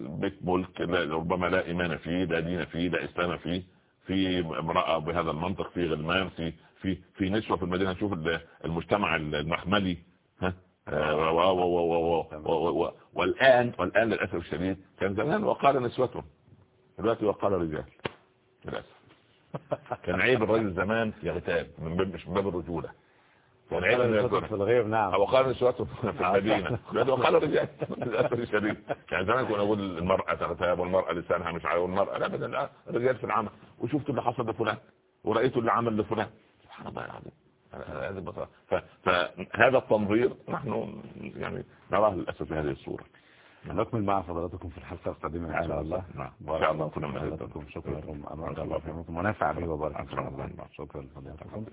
بيت ملك ربما لا إيمان فيه لا دين فيه لا إسلام فيه في امرأة بهذا المنطق في غلمان في في في نسوة في المدينة. نشوف ال- المجتمع المحملي. ها؟ آه، والآن والآن للأسف الشديد كان زمان وقال نسوة دلوقتي وقال رجال. للأسف. كان عيب الرجل زمان يغتاب من باب مش من باب الرجولة. كان عيب الفترة في الغيب نعم. أو قال نسوته في المدينة. دلوقتي وقال الرجال للأسف الشديد. يعني زمان كنا نقول المرأة تغتاب والمرأة لسانها مش عارف والمرأة لا ابدا لا. الرجال في العمل. وشفت اللي حصل لفلان. ورأيت اللي عمل لفلان. سبحان الله العظيم. هذه بطاقة فهذا التنظير نحن يعني نراه للأسف في هذه الصورة. نكمل مع فضلاتكم في الحلقة القادمة إن شاء الله. نعم. إن شاء الله كنا من لكم شكرا. لكم أمرك الله في عمركم ونفع به وبارك شكرا. لحضراتكم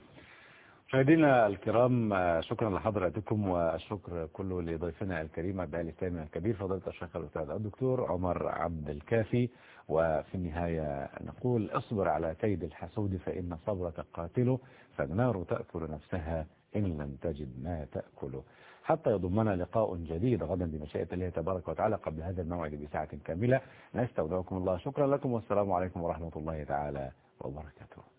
مشاهدينا الكرام شكرا لحضراتكم والشكر كله لضيفنا الكريم الداعي الثاني الكبير فضيلة الشيخ الأستاذ الدكتور عمر عبد الكافي. وفي النهاية نقول اصبر على كيد الحسود فإن صبرك قاتله فالنار تأكل نفسها إن لم تجد ما تاكله حتى يضمنا لقاء جديد غدا بمشيئة الله تبارك وتعالى قبل هذا الموعد بساعة كاملة. نستودعكم الله شكرا لكم والسلام عليكم ورحمة الله تعالى وبركاته.